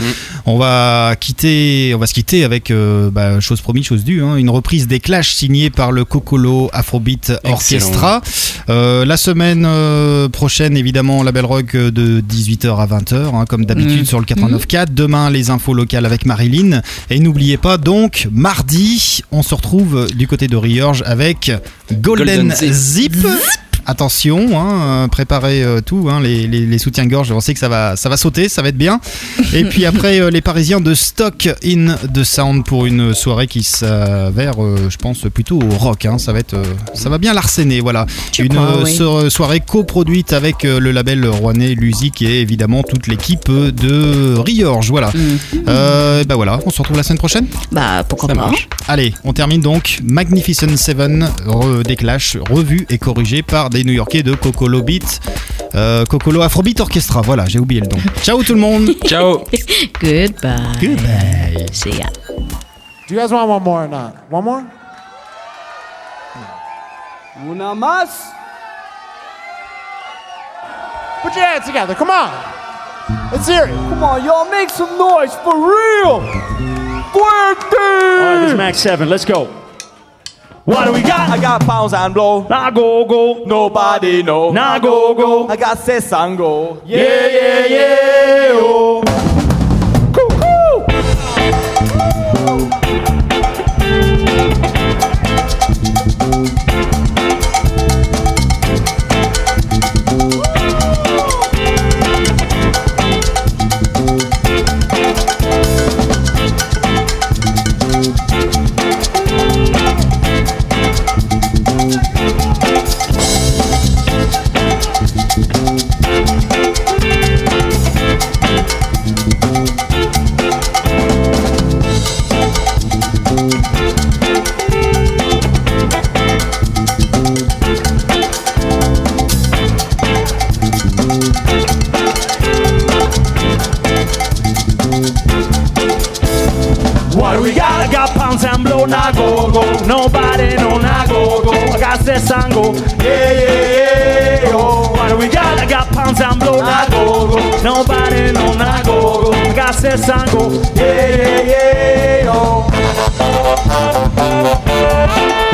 On va quitter, on va se quitter avec euh, bah, chose promise, chose due, hein, une reprise des Clash signée par le Cocolo Afrobeat Orchestra. Euh, la semaine euh, prochaine, évidemment, la Belle Rock de 18h à 20h, hein, comme d'habitude Mhm. sur le 89.4. Demain, les infos locales musicale avec Marilyn. Et n'oubliez pas donc, mardi, on se retrouve du côté de Riorge avec Golden, Golden Zip. Attention, hein, euh, préparez euh, tout, hein, les, les- les soutiens-gorge, on sait que ça va, ça va sauter, ça va être bien. Et puis après, euh, les Parisiens de Stock in the Sound pour une soirée qui s'avère, euh, je pense, plutôt au rock. hein. Ça, va être, euh, ça va bien l'arsener, voilà. Tu une crois, euh, oui. so- soirée coproduite avec euh, le label rouennais Lusic et évidemment toute l'équipe de Riorge, voilà. Euh, bah voilà, on se retrouve la semaine prochaine? Bah pourquoi Ça pas. marche. Allez, on termine donc Magnificent Seven, re- des Clash, revu et corrigé par des New-Yorkais de Cocolo Beat, euh, Cocolo Afrobeat Orchestra. Voilà, j'ai oublié le nom. Ciao tout le monde. Ciao. Goodbye. Goodbye. See ya. Do you guys want one more or not? One more? Una más. Put your hands together. Come on. Let's hear it. Come on, y'all, make some noise for real. Fuerte. All right, this is Max 7. Let's go. What do we got? I got pounds and blow. Nah go go. Nobody know. Nah go go. I got sesango. Yeah, yeah, yeah. Oh. Nobody know, nah go go. I got sesango. Yeah, yeah, yeah. Oh. What do we got? I got pounds and blow, nah go go. Nobody know, nah go go. I got sesango. Yeah, yeah, yeah. Oh.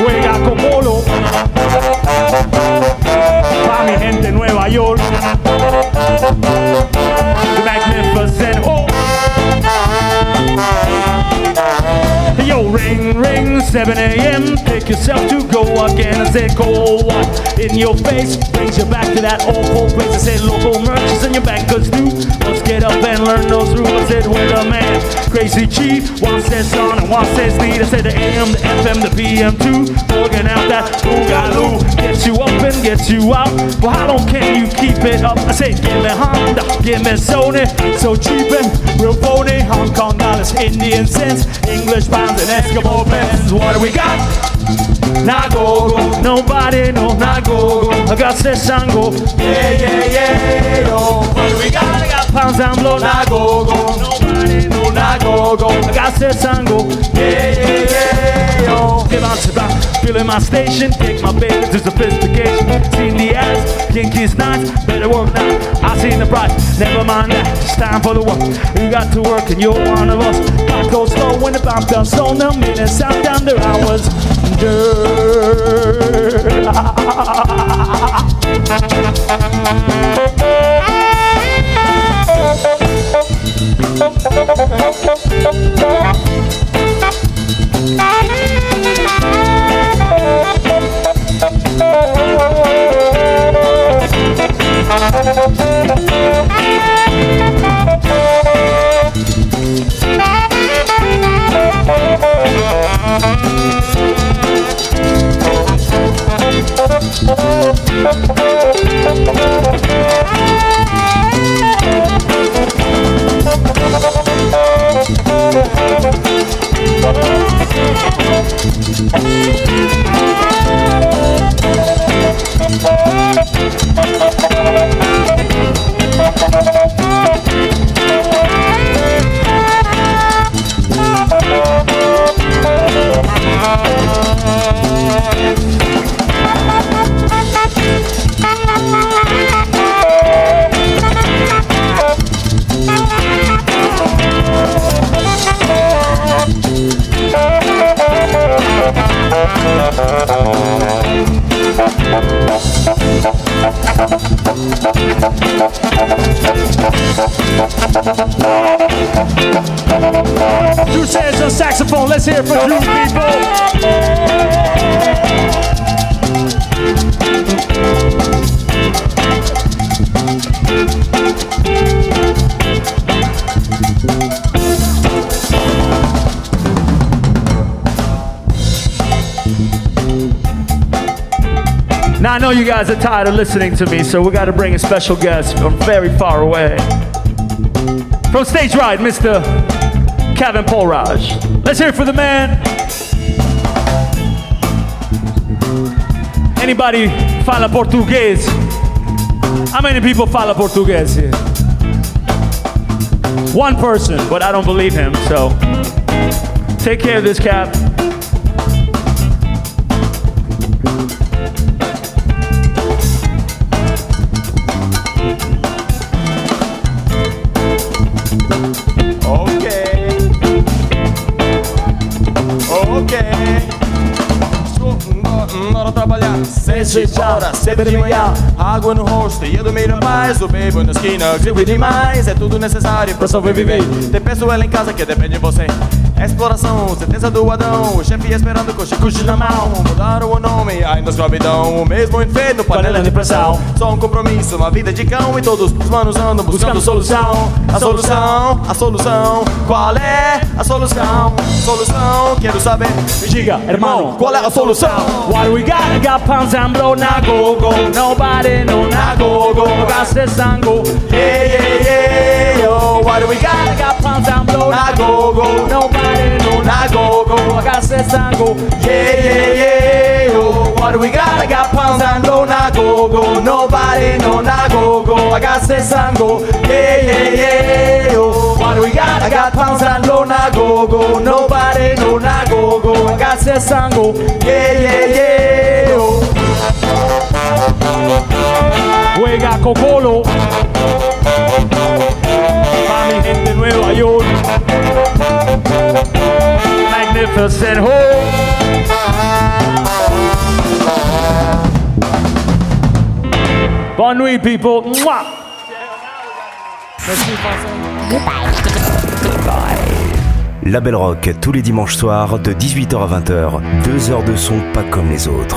We got Copolo. Pa' mi gente en Nueva York. Magnificent. Oh. Yo, ring, ring, 7 a.m. Pick yourself to go again. I said, cold one in your face brings you back to that awful place. I said, local merchants in your back, bankers do. Let's get up and learn those rules. I said, we're the man. Crazy chief, one says on and one says lead. I said, the AM, the FM, the PM too. Working out that boogaloo. Gets you up and gets you out. But how long can you keep it up? I said, give me Honda, give me Sony. So cheap and real phony. Hong Kong dollars, Indian cents, English pounds and Eskimo pens. What do we got? Nah go go, nobody know. Nah go go, I got sesango. Yeah yeah yeah yo. What do we got? I got pounds and blow. Nah go go, nobody know. Nah go go, I got sesango. Yeah yeah yeah yo. Give on to back, feeling my station, take my baby to sophistication. Seen the ass, kinky's nice, better work now. I seen the price, never mind that. It's time for the work. You got to work and you're one of us. Clock goes slow when the bump down, slow the minutes out down the hours. Know you guys are tired of listening to me, so we got to bring a special guest from very far away. From stage right, Mr. Kevin Polraj. Let's hear it for the man. Anybody fala português? How many people fala português here? One person, but I don't believe him, so take care of this cap. Sempre de manhã Água no rosto e eu dormir em paz O bebo na esquina, grilo demais. É tudo necessário pra sobreviver. Tem pessoa lá em casa que depende de você Exploração, sentença do Adão O chefe esperando com chicote na mão Mudaram o nome, ainda escravidão O mesmo inferno, panela de pressão Só um compromisso, uma vida de cão E todos os manos andam buscando solução A solução, a solução Qual é a solução? Solução, quero saber Me diga, irmão, qual é a solução? What do we got? Got pounds and blow na go go. Nobody know na go go. And go. Yeah, yeah, yeah, yo. What do we got? Got pounds and blow Na go go. Nobody know Na go go. I got this and go. Yeah, yeah, yeah, yo. What do we got? I got pounds and low na go go. Nobody know na go go. I got this and go. Yeah, yeah, yeah, oh. yo. What do we got? I got pounds and low na go go. Nobody know na go go. I got this and go. Yeah, yeah, yeah, yo. We got Cocolo. Magnificent. Bonne nuit, people. La Belle Rock tous les dimanches soirs de 18h à 20h. Deux heures de son pas comme les autres.